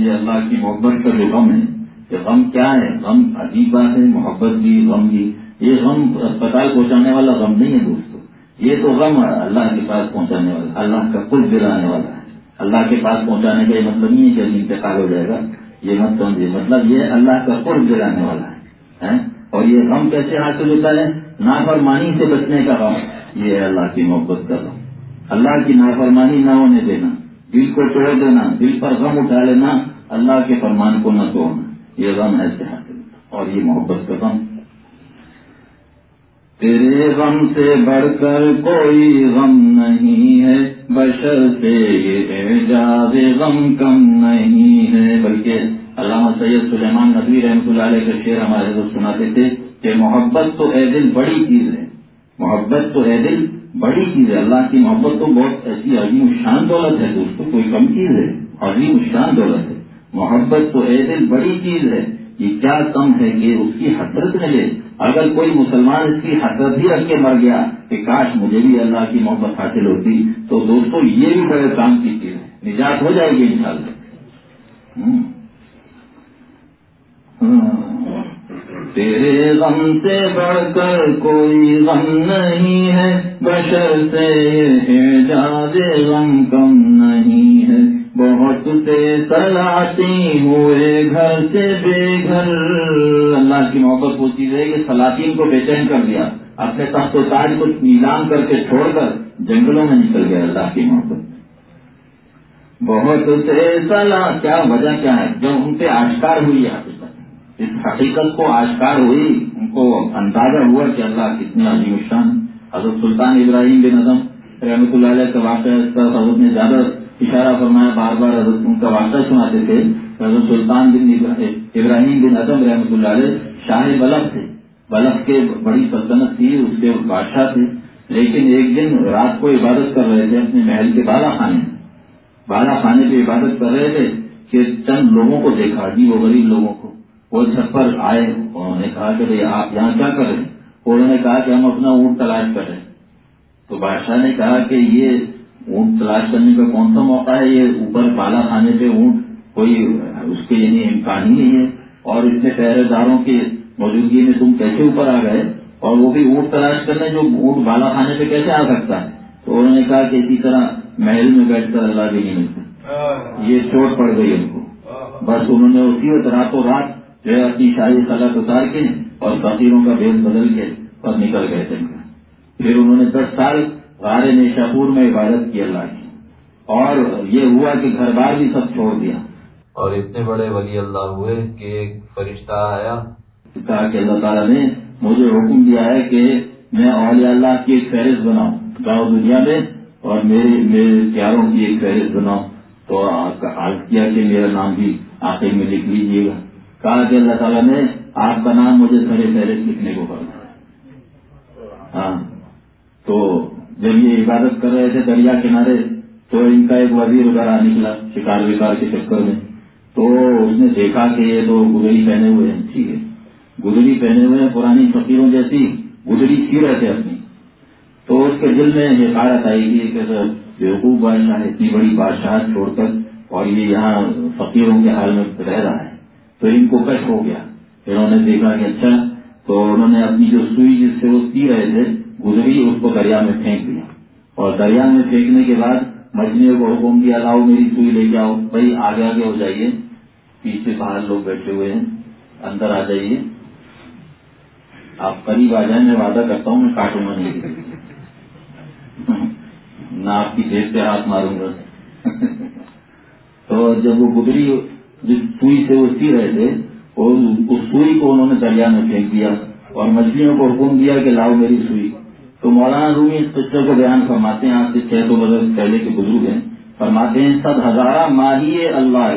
یہ اللہ کی محبت کا جو غم ہے، یہ غم کیا ہے؟ غم عجیب بات ہے، محبت بھی غم بھی۔ یہ غم اسپتال پہنچانے والا غم نہیں ہے دوستو، یہ تو غم ہے اللہ کے پاس پہنچانے والا، اللہ کا کل دلانے والا ہے۔ اللہ کے پاس پہنچانے کا یہ مطلب نہیں ہے کہ انتقال ہو جائے گا، یہ مت سمجھے مطلب یہ اللہ کا قرب دلانے والا ہے اور یہ غم کیسے حاصل ہوتا ہے؟ نافرمانی سے بچنے کا غم، یہ ہے اللہ کی محبت کا غم۔ اللہ کی نافرمانی نہ ہونے دینا، دل کو توڑ دینا، دل پر غم اٹھا لینا، اللہ کے فرمان کو نہ توڑنا، یہ غم ایسے حاصل اور یہ محبت کا غم۔ تیرے غم سے بڑھ کر کوئی غم نہیں ہے۔ بشر سے یہ اعجاز غم کم نہیں ہے۔ بلکہ علامہ سید سلیمان نبی رحمۃ اللہ علیہ کے شعر ہمارے دوست سناتے تھے کہ محبت تو اے دل بڑی چیز ہے۔ محبت تو اے دل بڑی چیز ہے۔ اللہ کی محبت تو بہت ایسی عظیم شان دولت ہے دوستوں کوئی کم چیز ہے۔ عظیم شان دولت ہے۔ محبت تو اے دل بڑی چیز ہے۔ یہ کیا کم ہے کہ اس کی حسرت ملے اگر کوئی مسلمان اس کی حسرت ہی رکھ کے مر گیا کہ کاش مجھے بھی اللہ کی محبت حاصل ہوتی، تو دوستوں یہ بھی بڑے کام کی چیز ہے۔ نجات ہو جائے گی انشاءاللہ۔ تیرے غم سے بڑھ کر کوئی غم نہیں ہے، بشر سے اعجاز غم کم نہیں ہے۔ بہت سے ہوئے گھر سے بے گھر۔ اللہ کی محبت وہ چیز ہے کہ سلاطین کو بے چین کر دیا۔ اپنے تخت و تاج کو نیلام کر کے چھوڑ کر جنگلوں میں نکل گیا اللہ کی محبت۔ بہت سے سلا کیا وجہ کیا ہے؟ جب ان پہ آشکار ہوئی ہے۔ اس حقیقت کو آشکار ہوئی، ان کو اندازہ ہوا کہ اللہ کتنے عظیم شان۔ حضرت سلطان ابراہیم بن اعظم رحمۃ اللہ علیہ کا واقعہ حضرت نے زیادہ اشارہ فرمایا، بار بار حضرت ان کا واقعہ سناتے تھے۔ حضرت سلطان بن ابراہیم بن اعظم رحمۃ اللہ علیہ شاہ بلب تھے۔ بلب کے بڑی سلطنت تھی، اس کے بادشاہ تھے۔ لیکن ایک دن رات کو عبادت کر رہے تھے اپنے محل کے بالا خانے۔ بالا خانے پہ عبادت کر رہے تھے کہ چند لوگوں کو دیکھا جی وہ غریب لوگوں کو۔ وہ چھت پر آئے، انہوں نے کہا کہ بھائی آپ یہاں کیا کر رہے ہیں؟ انہوں نے کہا کہ ہم اپنا اونٹ تلاش کر رہے ہیں۔ تو بادشاہ نے کہا کہ یہ اونٹ تلاش کرنے کا کون سا موقع ہے؟ یہ اوپر بالا خانے پہ اونٹ کوئی اس کے یعنی امکان ہی نہیں ہے۔ اور اتنے پہرے داروں کی موجودگی میں تم کیسے اوپر آ گئے؟ اور وہ بھی اونٹ تلاش کرنے، جو اونٹ بالا خانے پہ کیسے آ سکتا ہے؟ تو انہوں نے کہا کہ اسی طرح محل میں بیٹھ کر اللہ بھی نہیں ملتا یہ چوٹ پڑ گئی ان کو۔ بس انہوں نے اسی وقت راتوں رات جو اپنی شاہی سلط اتار کے اور فقیروں کا بیل بدل کے اور نکل گئے تھے۔ پھر انہوں نے دس سال غار شاپور میں عبادت کی اللہ کی اور یہ ہوا کہ گھر بار بھی سب چھوڑ دیا۔ اور اتنے بڑے ولی اللہ ہوئے کہ ایک فرشتہ آیا۔ کہا کہ اللہ تعالیٰ نے مجھے حکم دیا ہے کہ میں اولیاء اللہ کی ایک فہرست بناؤں۔ گاؤں دنیا میں اور میرے میرے پیاروں کی ایک فہرست بناؤں۔ تو عرض کیا کہ میرا نام بھی آخر میں لکھ لیجیے گا۔ کہا کہ اللہ تعالیٰ نے آپ کا نام مجھے سرے فہرست لکھنے کو کرنا ہاں۔ تو جب یہ عبادت کر رہے تھے دریا کنارے، تو ان کا ایک وزیر وغیرہ نکلا، شکار وکار کے چکر میں۔ تو اس نے دیکھا کہ یہ تو گدڑی پہنے ہوئے ہیں۔ ٹھیک ہے۔ گدڑی پہنے ہوئے ہیں، پرانی فقیروں جیسی گدڑی سی رہے تھے اپنی۔ تو اس کے دل میں حکارت آئی گی کہ سر بیوقوف بادشاہ اتنی بڑی بادشاہ چھوڑ کر اور یہ یہاں فقیروں کے حال میں رہ رہا ہے۔ تو ان کو کش ہو گیا۔ انہوں نے دیکھا کہ اچھا تو انہوں نے اپنی جو سوئی جس سے وہ سی رہے تھے گزری، اس کو دریا میں پھینک دیا۔ اور دریا میں پھینکنے کے بعد مچھلیوں کو حکم دیا، لاؤ میری سوئی لے کے آؤ بھائی آگے آگے ہو جائیے۔ پیچھے باہر لوگ بیٹھے ہوئے ہیں، اندر آ جائیے۔ آپ قریب آ جائیں، میں وعدہ کرتا ہوں، میں کاٹوں گا نہیں نہ آپ کی جیب پہ ہاتھ ماروں گا۔ تو جب وہ گزری، جس سوئی سے وہ سی رہے تھے اور اس سوئی کو انہوں نے دریا میں پھینک دیا اور مچھلیوں کو حکم دیا کہ لاؤ میری سوئی تو مولانا رومی اس پکچر کو بیان فرماتے ہیں، آج سے چھ سو برس پہلے کے بزرگ ہیں۔ فرماتے ہیں، سب ہزارہ ماہی اللہ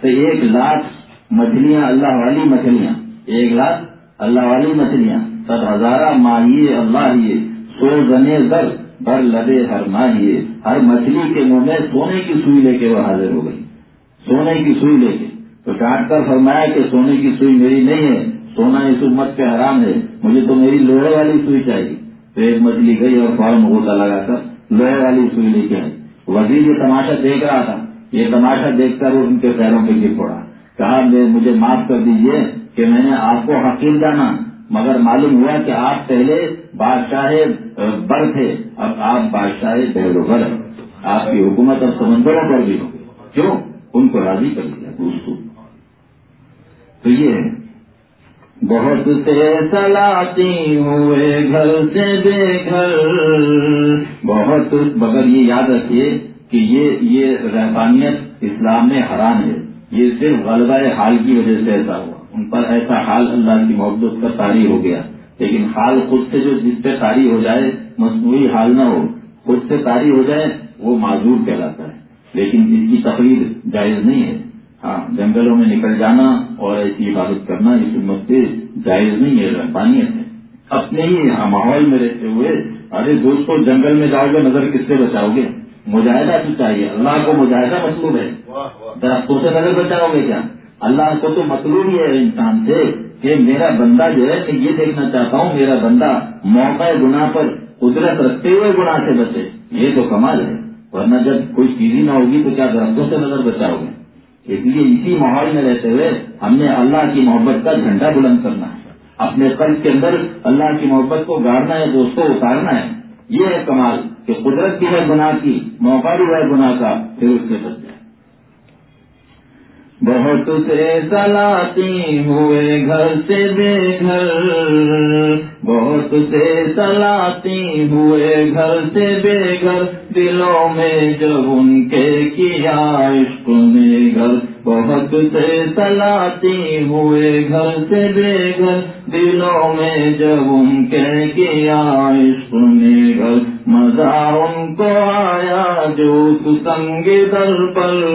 سے ایک لاکھ مچھلیاں اللہ والی مچھلیاں۔ ایک لاکھ اللہ والی مچھلیاں۔ سب ہزارہ ماہی اللہ سو زنے زر، بر لدے ہر ماہیے ہر مچھلی کے منہ میں سونے کی سوئی لے کے وہ حاضر ہو گئی۔ سونے کی سوئی لے کے۔ تو ڈانٹ کر فرمایا کہ سونے کی سوئی میری نہیں ہے۔ سونا اس امت پہ حرام ہے۔ مجھے تو میری لوہے والی سوئی چاہیے۔ تو ایک مچھلی گئی اور فارم ہوتا لگا کر لوہے والی سوئی لے کے آئی۔ وزیر یہ تماشا دیکھ رہا تھا، یہ تماشا دیکھ کر ان کے پیروں پہ گر پڑا۔ کہا مجھے معاف کر دیجیے کہ میں نے آپ کو حقیق جانا، مگر معلوم ہوا کہ آپ پہلے بادشاہ بر تھے۔ اب آپ بادشاہ بہلو بر آپ کی حکومت اب سمندروں پر بھی ہو۔ کیوں؟ ان کو راضی کر دیا۔ دوستوں تو یہ ہے۔ بہت سے سلاتی ہوئے گھر سے بے گھر۔ بہت مگر یہ یاد رکھیے کہ یہ یہ رحبانیت اسلام میں حرام ہے۔ یہ صرف غلبہ حال کی وجہ سے ایسا ہوا۔ ان پر ایسا حال اللہ کی محبت کا تاری ہو گیا۔ لیکن حال خود سے جو جس پہ تاری ہو جائے، مصنوعی حال نہ ہو، خود سے تاری ہو جائے، وہ معذور کہلاتا ہے۔ لیکن اس کی تقریر جائز نہیں ہے۔ ہاں جنگلوں میں نکل جانا اور ایسی عبادت کرنا اس امت سے جائز نہیں ہے رحمانیت ہے۔ اپنے ہی ماحول میں رہتے ہوئے ارے دوستوں جنگل میں جاؤ گے نظر کس سے بچاؤ گے؟ مجاہدہ تو چاہیے اللہ کو مجاہدہ مطلوب ہے۔ درختوں سے نظر بچاؤ گے کیا؟ اللہ کو تو مطلوب ہی ہے انسان سے کہ میرا بندہ جو ہے میں یہ دیکھنا چاہتا ہوں میرا بندہ موقع گناہ پر قدرت رکھتے ہوئے گناہ سے بچے۔ یہ تو کمال ہے ورنہ جب کوئی چیز ہی نہ ہوگی تو کیا درختوں سے نظر بچاؤ گے؟ اس لیے اسی ماحول میں رہتے ہوئے ہم نے اللہ کی محبت کا جھنڈا بلند کرنا ہے۔ اپنے قلب کے اندر اللہ کی محبت کو گاڑنا ہے، دوستوں اتارنا ہے۔ یہ ہے کمال کہ قدرت کی ہے گناہ کی، موقع بھی ہے گناہ کا، پھر اس سے بچ جائے۔ بہت سے سلاتی ہوئے گھر سے بے گھر۔ بہت سے سلاتی ہوئے گھر سے بے گھر۔ دلوں میں جب ان کے کیا عشق میں گھر۔ بہت سے سلاتی ہوئے گھر سے بے گھر۔ دلوں میں جب ان کے کیا عشق میں گھر۔ مزہ ان کو آیا جو سنگ در پر۔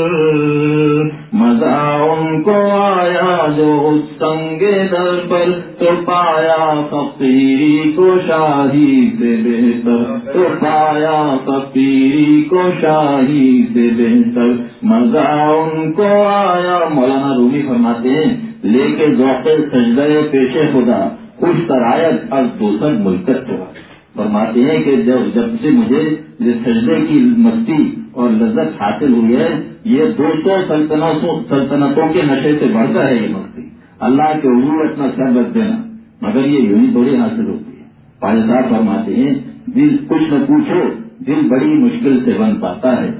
مزہ ان کو آیا جو سنگ در پر۔ تو پایا فقیری کو شاہی سے بہتر۔ تو پایا فقیری کو شاہی سے بہتر۔ مزہ ان کو آیا۔ مولانا روبی فرماتے ہیں، لے کے ذوق سجدہ پیش خدا، خوش ترایت اور دوسر ملکت ہوا فرماتے ہیں کہ جب جب سے مجھے سجدے کی مستی اور لذت حاصل ہوئی ہے، یہ دو سو سلطنتوں سلطنتوں کے نشے سے بڑھتا ہے یہ مستی۔ اللہ کے عروج اپنا سر رکھ دینا، مگر یہ یوں ہی تھوڑی حاصل ہوتی ہے۔ پانچ صاحب فرماتے ہیں، دل کچھ نہ پوچھو، دل بڑی مشکل سے بن پاتا ہے۔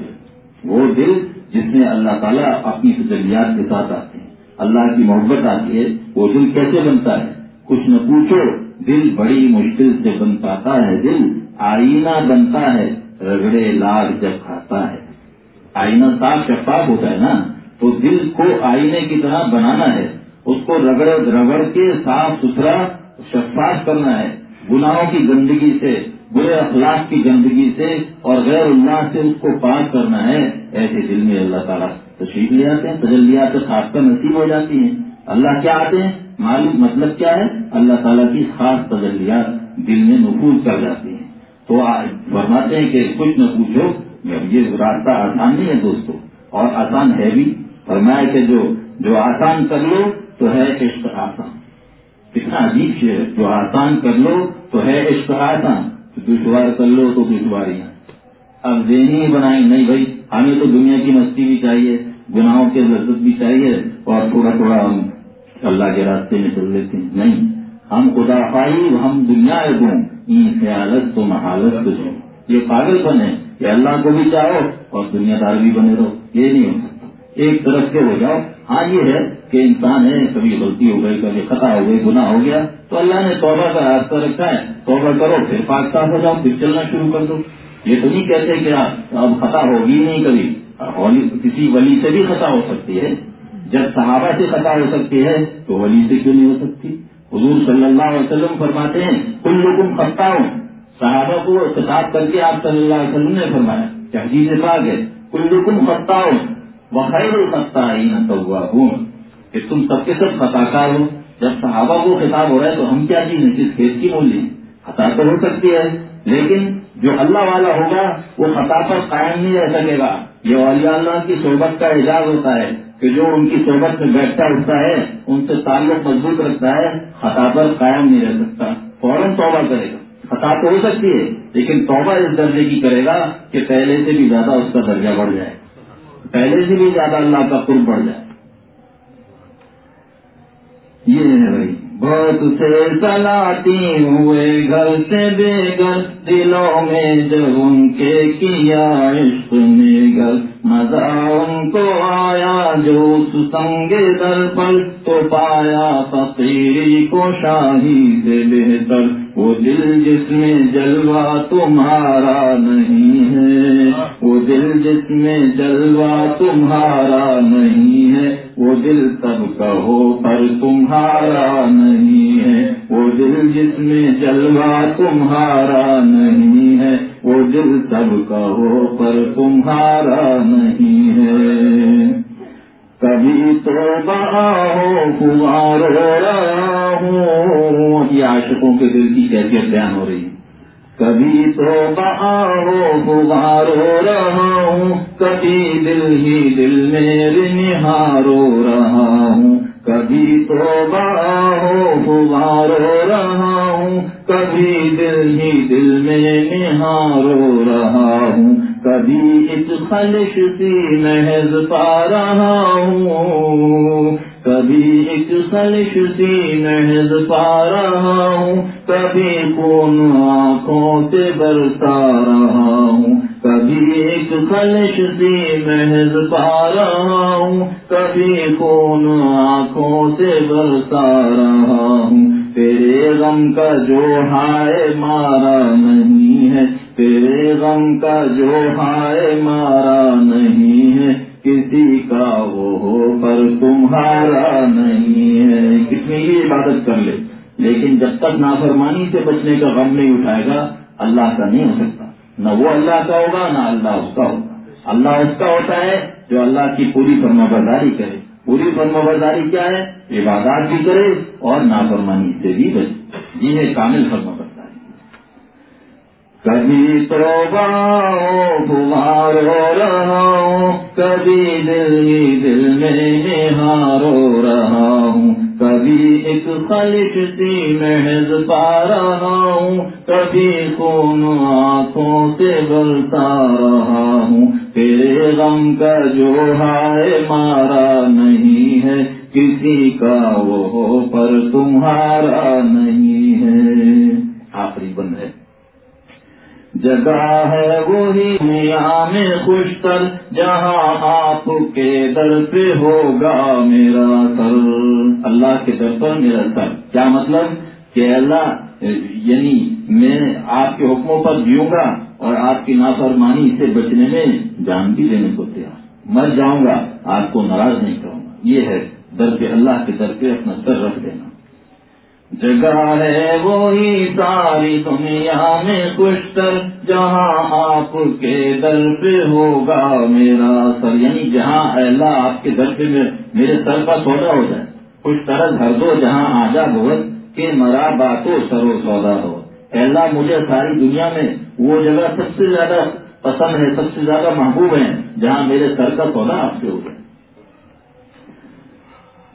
وہ دل جس میں اللہ تعالیٰ اپنی تجلیات کے ساتھ آتے ہیں۔ اللہ کی محبت آتی ہے، وہ دل کیسے بنتا ہے؟ کچھ نہ پوچھو دل بڑی مشکل سے بن پاتا ہے، دل آئینہ بنتا ہے، رگڑے لاگ جب کھاتا ہے۔ آئینہ صاف شفاف ہوتا ہے نا، تو دل کو آئینے کی طرح بنانا ہے۔ اس کو رگڑ رگڑ کے صاف ستھرا شفاف کرنا ہے۔ گناہوں کی گندگی سے، برے اخلاق کی گندگی سے اور غیر اللہ سے اس کو پاک کرنا ہے۔ ایسے دل میں اللہ تعالیٰ تشریف لے آتے ہیں، تجلیات خاص کر نصیب ہو جاتی ہیں۔ اللہ کیا آتے ہیں؟ معلوم مطلب کیا ہے؟ اللہ تعالیٰ کی خاص تجلیات دل میں نفوذ کر جاتی ہیں۔ تو فرماتے ہیں کہ کچھ نہ پوچھو یہ راستہ آسان نہیں ہے دوستو، اور آسان ہے بھی۔ فرمایا کہ جو جو آسان کر لو تو ہے عشق آسان۔ کتنا عجیب شعر جو آسان کر لو تو ہے عشق آسان۔ دشوار کر لو تو دشواریاں۔ اب ذہنی بنائی، نہیں بھائی، ہمیں تو دنیا کی مستی بھی چاہیے، گناہوں کے لذت بھی چاہیے، اور تھوڑا تھوڑا ہم اللہ کے راستے میں چل لیتے ہیں۔ نہیں، ہم خدا پائی ہم دنیا دوں خیالت تو محالت تو یہ پاگل بنے کہ اللہ کو بھی چاہو اور دنیا دار بھی بنے رہو۔ یہ نہیں ہو سکتا ایک طرف سے ہو جاؤ۔ ہاں یہ ہے کہ انسان ہے، کبھی غلطی ہو گئی، کبھی خطا ہو گئی، گناہ ہو گیا۔ تو اللہ نے توبہ کا راستہ رکھا ہے۔ توبہ کرو، پھر پاک صاف ہو جاؤ، پھر چلنا شروع کر دو۔ یہ تو نہیں کہتے کہ اب خطا ہوگی نہیں کبھی۔ کسی ولی سے بھی خطا ہو سکتی ہے۔ جب صحابہ سے خطا ہو سکتی ہے تو ولی سے کیوں نہیں ہو سکتی؟ حضور صلی اللہ علیہ وسلم فرماتے ہیں کل لوگوں خطا ہوں صحابہ کو خطاب کر کے آپ صلی اللہ علیہ وسلم نے فرمایا تحجیز پاک ہے۔ کل لوگوں خطا ہوں بخیر الخطا ہی نہ ہوں کہ تم سب کے سب خطا کار ہو۔ جب صحابہ کو خطاب ہو رہا ہے تو ہم کیا چیز کس کھیت کی مولی خطا تو ہو سکتی ہے، لیکن جو اللہ والا ہوگا، وہ خطا پر قائم نہیں رہ سکے گا۔ یہ والی اللہ کی صحبت کا اعجاز ہوتا ہے کہ جو ان کی صحبت میں بیٹھتا اٹھتا ہے، ان سے تعلق مضبوط رکھتا ہے، خطا پر قائم نہیں رہ سکتا۔ فوراً توبہ کرے گا۔ خطا تو ہو سکتی ہے، لیکن توبہ اس درجے کی کرے گا کہ پہلے سے بھی زیادہ اس کا درجہ بڑھ جائے۔ پہلے سے بھی زیادہ اللہ کا قرب بڑھ جائے۔ یہ ہے بھائی۔ بہت سے سلاتی ہوئے گھر سے بے گھر دلوں میں جب ان کے کیا عشق میں گھر۔ مزہ ان کو آیا جو سنگ در پر تو پایا فقیری کو شاہی سے بہتر۔ وہ دل جس میں جلوہ تمہارا نہیں ہے۔ وہ دل جس میں جلوہ تمہارا نہیں ہے۔ وہ دل تب کہو پر تمہارا نہیں ہے۔ وہ دل جس میں جلوہ تمہارا نہیں ہے۔ وہ دل تب کہو پر تمہارا نہیں ہے۔ کبھی تو بہار رہا ہوں یہ عاشقوں کے دل کی کیفیت بیان ہو رہی ہے۔ کبھی تو بہار رہا ہوں کبھی دل ہی دل میں نہارو رہا ہوں کبھی تو بہار رہا ہوں کبھی دل ہی دل میں نہارو رہا ہوں کبھی ایک خلش سی محض پا رہا ہوں، کبھی ایک خلش سی محض پا رہا ہوں، کبھی کون آنکھوں سے برتا رہا ہوں، کبھی ایک خلش سی محض پا رہا ہوں، کبھی کون آنکھوں سے برتا رہا ہوں۔ تیرے غم کا جو ہائے مارا نہیں ہے تیرے غم کا جو ہائے مارا نہیں ہے، کسی کا وہ ہو پر تمہارا نہیں ہے۔ کتنی ہی عبادت کر لے۔ لیکن جب تک نافرمانی سے بچنے کا غم نہیں اٹھائے گا، اللہ کا نہیں ہو سکتا۔ نہ وہ اللہ کا ہوگا، نہ اللہ اس کا ہوگا۔ اللہ اس کا ہوتا ہے جو اللہ کی پوری فرما برداری کرے۔ پوری فرما برداری کیا ہے؟ عبادات بھی کرے اور نافرمانی سے بھی بچے۔ جنہیں کامل فرما کبھی تو باؤ رہا ہوں کبھی دل ہی دل میں نہارو رہا ہوں، کبھی ایک خلش سی محض پا رہا ہوں، کبھی خون آنکھوں سے بلتا رہا ہوں۔ تیرے غم کا جو ہائے مارا نہیں ہے، کسی کا وہ پر تمہارا نہیں ہے۔ آخری بند ہے۔ جگہ ہے وہی میاں میں خوشتر جہاں آپ کے در پہ ہوگا میرا سر۔ اللہ کے در پر میرا سر۔ کیا مطلب؟ کہ اللہ یعنی میں آپ کے حکموں پر جیوں گا اور آپ کی نافرمانی سے بچنے میں جان بھی دینے کو تیار۔ مر جاؤں گا، آپ کو ناراض نہیں کروں گا۔ یہ ہے در پہ اللہ کے در پہ اپنا سر رکھ دینا۔ جگہ ہے وہی ساری دنیا میں کشتر، جہاں آپ کے در پہ ہوگا میرا سر۔ یعنی جہاں اللہ آپ کے در پہ میرے سر کا سودا ہو جائے۔ کچھ طرح ہر دو، جہاں آجا بہت کہ مرا باتوں سرو سودا ہو۔ اللہ، مجھے ساری دنیا میں وہ جگہ سب سے زیادہ پسند ہے، سب سے زیادہ محبوب ہے، جہاں میرے سر کا سودا آپ سے ہو جائے۔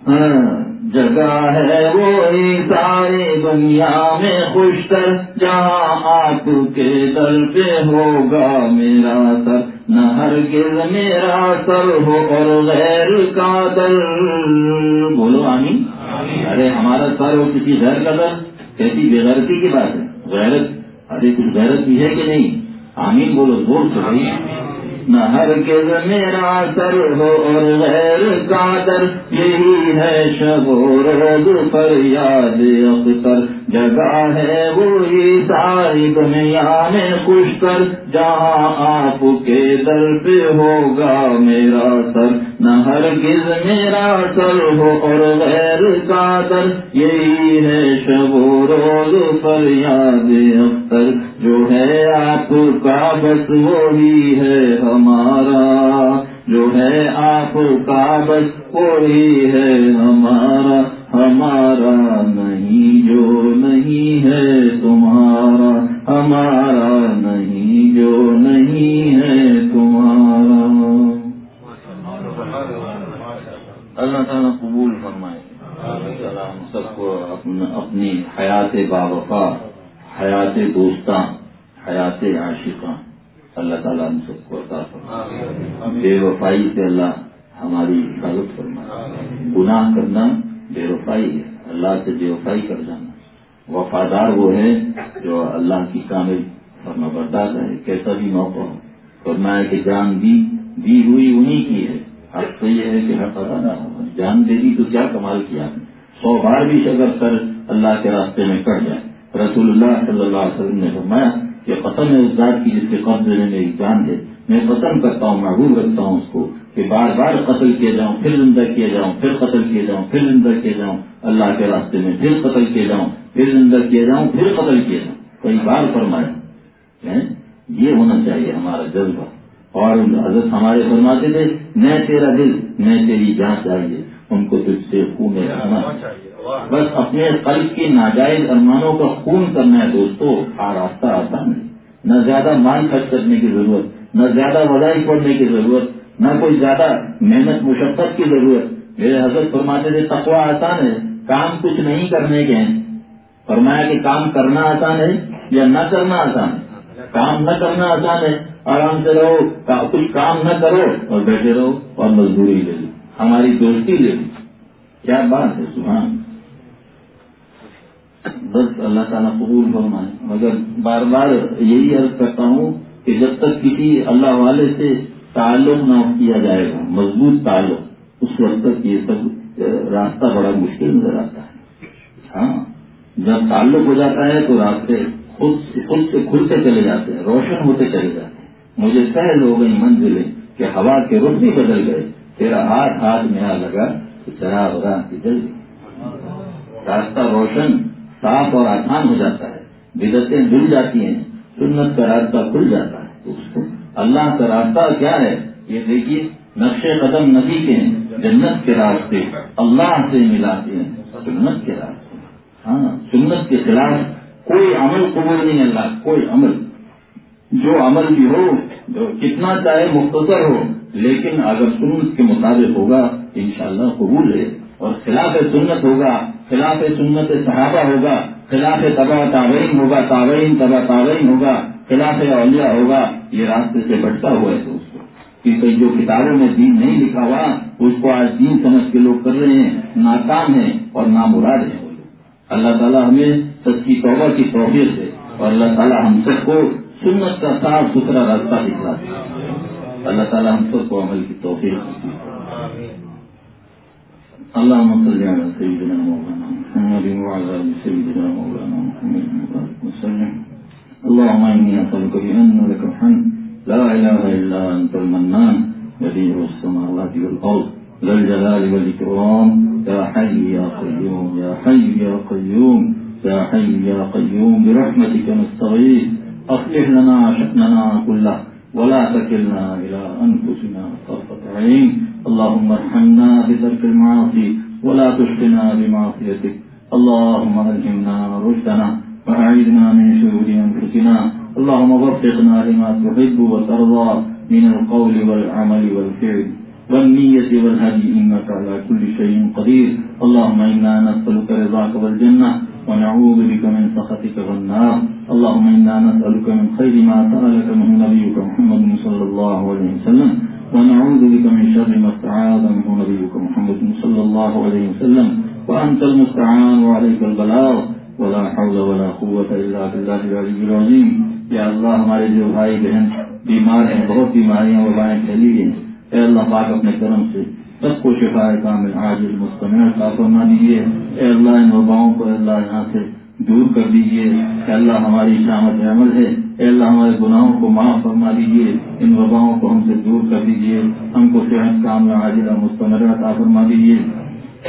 جگہ ہے وہی ساری دنیا میں خوشتر جہاں آپ کے دل پہ ہوگا میرا سر نہ ہر گر میرا سر ہو اور غیر کا دل۔ بولو آمی ارے ہمارا سر ہو کسی غیر کا دل کیسی بےغیرتی کی بات ہے؟ غیرت ارے کچھ غیرت بھی ہے کہ نہیں؟ آمین بولو زور سے نہ ہر میرا سر ہو اور غیر قادر، یہی ہے شب و روز پر یاد اختر۔ جگہ ہے وہی ساری دنیا میں خوش کر جہاں آپ کے در پہ ہوگا میرا سر۔ نہ ہر میرا سر ہو اور غیر قادر، یہی ہے شب و روز پر یاد اختر۔ جو ہے آپ کا بس، وہی ہے ہمارا۔ جو ہے آپ کا بس، وہی ہے ہمارا۔ ہمارا نہیں، جو نہیں ہے تمہارا۔ ہمارا اللہ تعالیٰ قبول فرمائے۔ ہم سب کو اپنی حیات باوفا حیات دوستاں حیات عاشقاں اللہ تعالیٰ ہم سب کو عطا فرما بے وفائی سے اللہ ہماری حفاظت فرما گناہ کرنا بے وفائی ہے۔ اللہ سے بے وفائی کر جانا۔ وفادار وہ ہے جو اللہ کی کامل فرما بردار ہے کیسا بھی موقع ہو۔ فرمایا کہ جان دی دی ہوئی انہیں کی ہے۔ اب تو یہ ہے کہ ہر پتا نہ ہو۔ جان دے دی تو کیا کمال کیا سو بار بھی اگر سر اللہ کے راستے میں کٹ جائے۔ رسول اللہ صلی اللہ علیہ وسلم نے فرمایا کہ قسم ہے اس ذات کی جس کے قبضے میں میری جان دے میں پسند کرتا ہوں محبوب رکھتا ہوں اس کو کہ بار بار قتل کیے جاؤں، پھر زندہ کیے جاؤں، پھر قتل کیے جاؤں، پھر زندہ کیے جاؤں۔ اللہ کے راستے میں پھر قتل کیے جاؤں، پھر زندہ کیے جاؤں، پھر قتل کیے جاؤں۔ کئی بار فرمایا یہ ہونا چاہیے ہمارا جذبہ۔ اور حضرت ہمارے فرماتے تھے، میں تیرا دل، میں تیری جان چاہیے۔ ان کو تجھ سے خون رکھنا۔ بس اپنے قلب کی ناجائز ارمانوں کا خون کرنا ہے دوستو آ راستہ آتا نہیں نہ زیادہ مال خرچ کرنے کی ضرورت نہ زیادہ وضائی پڑنے کی ضرورت نہ کوئی زیادہ محنت مشقت کی ضرورت۔ میرے حضرت فرماتے تھے تقوا آسان ہے کام کچھ نہیں کرنے کے ہیں۔ فرمایا کہ کام کرنا آسان ہے یا نہ کرنا آسان ہے؟ کام نہ کرنا آسان ہے۔ آرام سے رہو کچھ کام نہ کرو اور بیٹھے رہو اور مزدوری لے ہماری دوستی لے لی۔ کیا بات ہے؟ سبحان۔ بس اللہ تعالیٰ قبول فرمائے۔ مگر بار بار یہی عرض کرتا ہوں کہ جب تک کسی اللہ والے سے تعلق نہ کیا جائے گا، مضبوط تعلق، اس وقت تک یہ سب راستہ بڑا مشکل نظر آتا ہے۔ ہاں جب تعلق ہو جاتا ہے تو راستے خود خود سے کھلتے چلے جاتے ہیں، روشن ہوتے چلے جاتے ہیں۔ مجھے سہل ہو گئی منزلیں کہ ہوا کے رخ بھی بدل گئے۔ تیرا ہاتھ ہاتھ میں آ لگا تو چرا بگا کی جلدی۔ راستہ روشن، صاف اور آسان ہو جاتا ہے۔ بدتیں دل جاتی ہیں، سنت کا راستہ کھل جاتا ہے۔ اس کو اللہ کا راستہ کیا ہے؟ یہ دیکھیے، نقش قدم ندی کے ہیں، جنت کے راستے۔ اللہ سے ملاتے ہیں، سنت کے راستے۔ ہاں سنت کے خلاف کوئی عمل قبول نہیں اللہ، کوئی عمل۔ جو عمل بھی ہو، جو کتنا چاہے مختصر ہو لیکن اگر سنت کے مطابق ہوگا، انشاءاللہ قبول ہے۔ اور خلاف سنت ہوگا، خلاف سنت صحابہ ہوگا، خلاف تبا تعوین ہوگا تعوین تبا تعوین ہوگا، خلاف اولیاء ہوگا، یہ راستے سے بٹتا ہوا ہے تو اس کو کیونکہ جو کتابوں میں دین نہیں لکھا ہوا، اس کو آج دین سمجھ کے لوگ کر رہے ہیں، ناکام ہیں اور نامراد ہیں اللہ تعالیٰ ہمیں سچی توبہ کی توفیق ہے اور اللہ تعالیٰ ہم سب کو سنت کا صاف ستھرا راستہ دکھا اللہ تعالیٰ ہم سب کو عمل کی توفیق اللهم صل على سيدنا مولانا محمد وعلى ال سيدنا مولانا محمد وبارك وسلم اللهم اني اسالك بان لك الحمد لا اله الا انت المنان بديع السماوات والارض ذا الجلال والاكرام يا حي يا قيوم يا حي يا قيوم يا حي يا قيوم برحمتك نستغيث اصلح لنا شأننا كله ولا تكلنا الى انفسنا طرفة عين. اللهم ارحمنا بترك المعاصي ولا تشقنا بمعصيتك. اللهم ألهمنا رشدنا وأعيدنا من شرور أنفسنا. اللهم وفقنا لما تحب وترضى من القول والعمل والفعل. والنية والهدي إنك على كل شيء قدير. اللهم إنا نسألك رضاك والجنة ونعوذ بك من سخطك والنار اللهم إنا نسألك من خير ما سألك من نبيك محمد صلى الله عليه وسلم، ونعوذ بك من شر ما استعاذ منه نبيك محمد صلى الله عليه وسلم. وأنت المستعان وعليك البلاغ. ولا حول ولا قوة إلا بالله العلي العظيم. یا اللہ، ہمارے جو بھائی بہن بیمار ہیں، بہت بیماریاں وبائیں پھیلی ہیں۔ اے اللہ، پاک اپنے کرم سے سب کو شفا کامل عاجل مستمر کا فرما دیجیے اے اللہ، ان وباؤں کو اللہ یہاں سے دور کر دیجیے کہ اللہ، ہماری شامت عمل ہے۔ اے اللہ، ہمارے گناہوں کو معاف فرما دیجیے ان وباؤں کو ہم سے دور کر دیجیے ہم کو صحت، کام عاجل مستمر عطا فرما دیجیے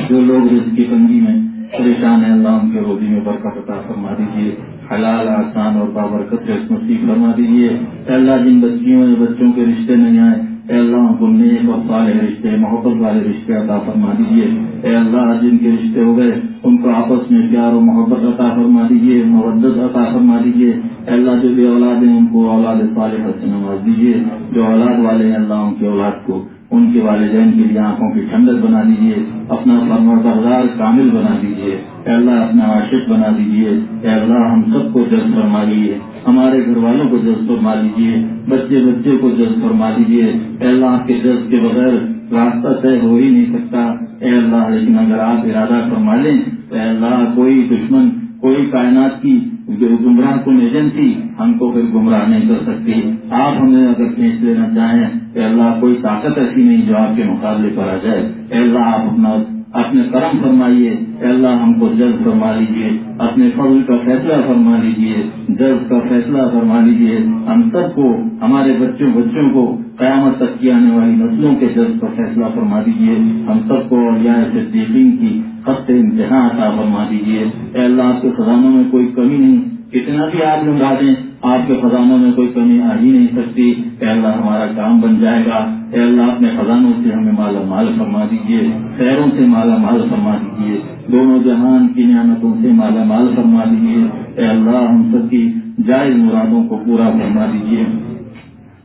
جو لوگ اس کی تنگی میں پریشان ہیں، اللہ ان کے روزی میں برکت عطا فرما دیجیے حلال، آسان اور بابرکت رس نصیب فرما دیجیے اللہ، جن بچیوں یا بچوں کے رشتے نہیں آئے اے اللہ ہم کو نیک اور صالح رشتے، محبت والے رشتے عطا فرما دیجیے اے اللہ، جن کے رشتے ہو گئے، ان کو آپس میں پیار و محبت عطا فرما دیجیے مدت عطا فرما دیجیے اے اللہ، جو بھی اولاد ہیں، ان کو اولاد صالح سے نواز دیجیے جو اولاد والے ہیں، اللہ ان کی اولاد کو ان کے والدین کے لیے آنکھوں کی ٹھنڈک بنا دیجیے اپنا فرما کامل بنا دیجیے اے اللہ، اپنا عاشق بنا دیجیے اے اللہ، ہم سب کو جذب فرما لیجیے ہمارے گھر والوں کو جذب فرما لیجیے بچے بچے کو جذب فرما دیجیے اے اللہ، آپ کے جذب کے بغیر راستہ طے ہو ہی نہیں سکتا۔ اے اللہ، لیکن اگر آپ ارادہ فرما لیں تو اے اللہ، کوئی دشمن، کوئی کائنات کی گمراہ کن ایجنسی ہم کو پھر گمراہ نہیں کر سکتی۔ آپ ہمیں اگر کھینچ لینا چاہیں کہ اللہ کوئی طاقت ایسی نہیں جو آپ کے مقابلے پر آ جائے۔ اے اللہ، آپ اپنا اپنے کرم فرمائیے۔ اے اللہ، ہم کو جلد فرما لیجیے۔ اپنے فضل کا فیصلہ فرما لیجیے۔ جلد کا فیصلہ فرما لیجیے۔ ہم سب کو، ہمارے بچوں بچوں کو قیامت تک کی آنے والی نسلوں کے جلد کا فیصلہ فرما دیجیے۔ ہم سب کو صدیقین کی خط امتحان عطا فرما دیجیے اے اللہ، آپ کے خزانوں میں کوئی کمی نہیں۔ کتنا بھی آپ لوگ دیں، آپ کے خزانوں میں کوئی کمی آ ہی نہیں سکتی۔ اے اللہ، ہمارا کام بن جائے گا۔ اے اللہ، اپنے خزانوں سے ہمیں مالا مال فرما دیجیے شہروں سے مالا مال فرما دیجیے دونوں جہان کی نعمتوں سے مالا مال فرما دیجیے اے اللہ، ہم سب کی جائز مرادوں کو پورا فرما دیجیے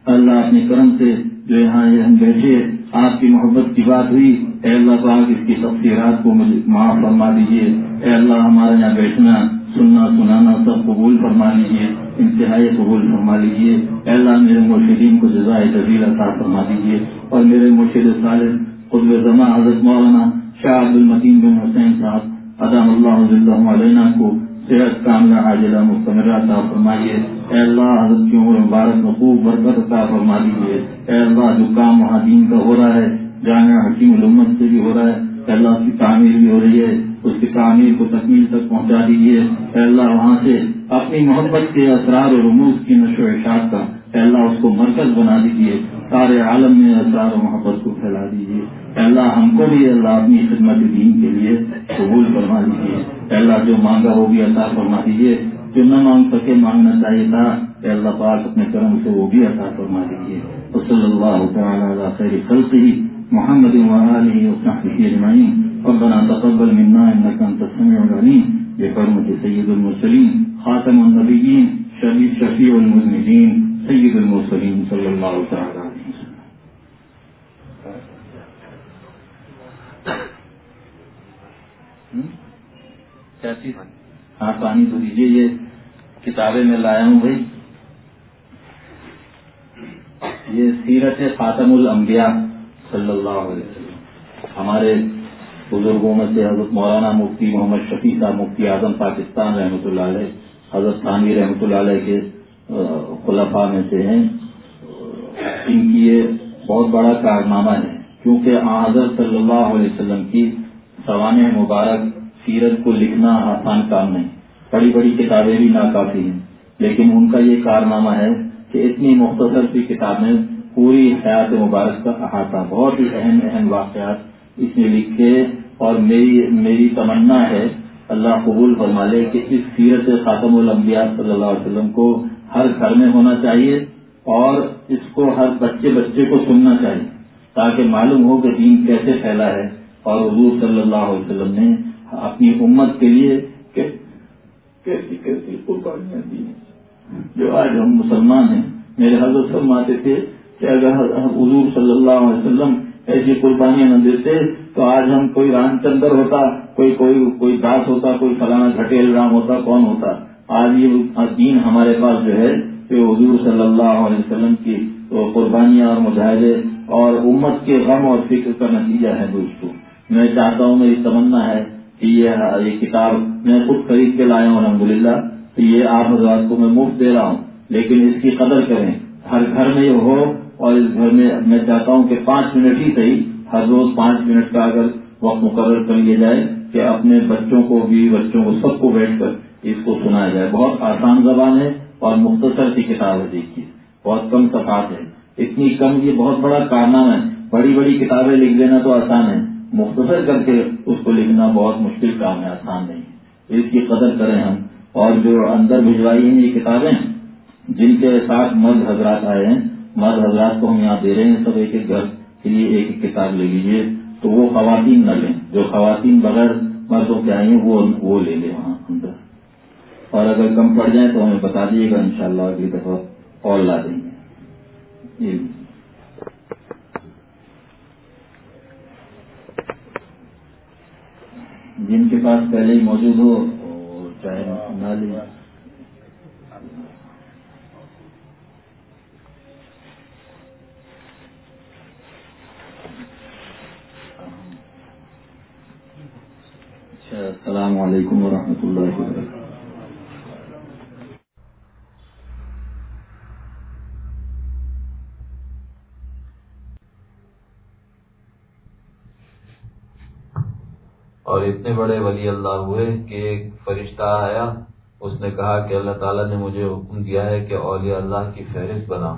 اللہ، اپنے کرم سے جو یہاں یہ ہم بیٹھے، آپ کی محبت کی بات ہوئی۔ اے اللہ پاک اس کی تفصیلات کو مجھے معاف فرما دیجیے اے اللہ، ہمارے یہاں بیٹھنا، سننا، سنانا سب قبول فرما لیجیے انتہائی قبول فرما لیجیے اے اللہ، میرے مرشدین کو جزائے طویل عطا فرما دیجیے اور میرے مرشد صالح خود زماں حضرت مولانا شاہ عبد المدین بن حسین صاحب ادام اللہ علیہ کو صحت کاملہ عاجلہ مستمرہ عطا فرمائیے۔ اے اللہ، حضرت کی عمر مبارک میں خوب برکت عطا فرما دیجیے اے اللہ، جو کام وہاں دین کا ہو رہا ہے جامعہ حکیم علومت سے بھی ہو رہا ہے۔ اے اللہ کی تعمیر بھی ہو رہی ہے۔ اس کی تعمیر کو تکمیل تک پہنچا دیجیے اے اللہ، وہاں سے اپنی محبت کے اسرار اور رموز کی نشو و اشاعت کا اللہ اس کو مرکز بنا دیجیے سارے عالم میں اسرار و محبت کو پھیلا دیجیے اللہ، ہم کو بھی اللہ اپنی خدمت دین کے لیے قبول فرما دیجیے اللہ، جو مانگا وہ بھی عطا فرما دیجیے جو نہ مانگ سکے مانگنا چاہیے تھا۔ کہ اللہ، پاک اپنے کرم سے وہ بھی عطا فرما دیجیے صلی اللہ تعالیٰ خیر خلقی محمد وآله وصحبه اجمعين ربنا تقبل منا انك انت السميع العليم بحرمة سيد المرسلين خاتم النبيين شفيع شفيع المذنبين سيد المرسلين صلى الله تعالى عليه وسلم. ہاں پانی تو دیجیے یہ کتابیں میں لایا ہوں بھائی. یہ سیرت خاتم الانبیاء. صلی اللہ علیہ وسلم۔ ہمارے بزرگوں میں سے حضرت مولانا مفتی محمد شفیع صاحب، مفتی اعظم پاکستان رحمۃ اللہ علیہ، حضرت ثانوی رحمۃ اللہ علیہ کے خلفاء میں سے ہیں۔ ان کی یہ بہت بڑا کارنامہ ہے۔ کیونکہ حضرت صلی اللہ علیہ وسلم کی سوانح مبارک سیرت کو لکھنا آسان کام نہیں۔ بڑی بڑی کتابیں بھی ناکافی ہیں۔ لیکن ان کا یہ کارنامہ ہے کہ اتنی مختصر سی کتابیں پوری حیات مبارک کا احاطہ، بہت ہی اہم اہم واقعات اس میں لکھے اور میری میری تمنا ہے، اللہ قبول فرما لے کہ اس سیرت خاتم الانبیاء صلی اللہ علیہ وسلم کو ہر گھر میں ہونا چاہیے اور اس کو ہر بچے بچے کو سننا چاہیے تاکہ معلوم ہو کہ دین کیسے پھیلا ہے اور حضور صلی اللہ علیہ وسلم نے اپنی امت کے لیے کیسی کیسی قربانیاں دی جو آج ہم مسلمان ہیں، میرے حضرت فرماتے تھے کہ اگر حضور صلی اللہ علیہ وسلم ایسی قربانیاں نہ دیتے تو آج ہم کوئی رام چندر ہوتا، کوئی کوئی کوئی داس ہوتا، کوئی فلانا گھٹیل رام ہوتا، کون ہوتا؟ آج یہ دین ہمارے پاس جو ہے کہ حضور صلی اللہ علیہ وسلم کی قربانیاں اور مجاہدے اور امت کے غم اور فکر کا نتیجہ ہے دوستوں میں چاہتا ہوں، میری تمنا ہے کہ یہ کتاب میں خود خرید کے لایا ہوں الحمد للہ تو یہ آپ حضرات کو میں مفت دے رہا ہوں، لیکن اس کی قدر کریں۔ ہر گھر میں یہ ہو اور اس گھر میں میں چاہتا ہوں کہ پانچ منٹ ہی صحیح ہر روز پانچ منٹ کا اگر وقت مقرر کر لیا جائے کہ اپنے بچوں کو بھی بچوں کو سب کو بیٹھ کر اس کو سنایا جائے۔ بہت آسان زبان ہے اور مختصر کی کتاب ہے دیکھیے بہت کم صفات ہے اتنی کم یہ بہت بڑا کارنامہ ہے۔ بڑی بڑی کتابیں لکھ دینا تو آسان ہے۔ مختصر کر کے اس کو لکھنا بہت مشکل کام ہے، آسان نہیں ہے۔ اس کی قدر کریں ہم۔ اور جو اندر بھجوائی ہیں یہ کتابیں جن کے ساتھ مرد حضرات آئے ہیں مرد حضرات کو ہم یہاں دے رہے ہیں، سب ایک ایک گھر کے لیے ایک ایک کتاب لے لیجیے تو وہ خواتین نہ لیں، جو خواتین بغیر مردوں کے آئی ہیں وہ وہ لے لیں وہاں اندر۔ اور اگر کم پڑ جائیں تو ہمیں بتا دیجیے گا، انشاءاللہ اگلی دفعہ اور لا دیں گے۔ جی۔ جن کے پاس پہلے ہی موجود ہو چاہے نہ لیں۔ السلام علیکم ورحمۃ اللہ وبرکاتہ۔ اور اتنے بڑے ولی اللہ ہوئے کہ ایک فرشتہ آیا، اس نے کہا کہ اللہ تعالیٰ نے مجھے حکم دیا ہے کہ اولیاء اللہ کی فہرست بنا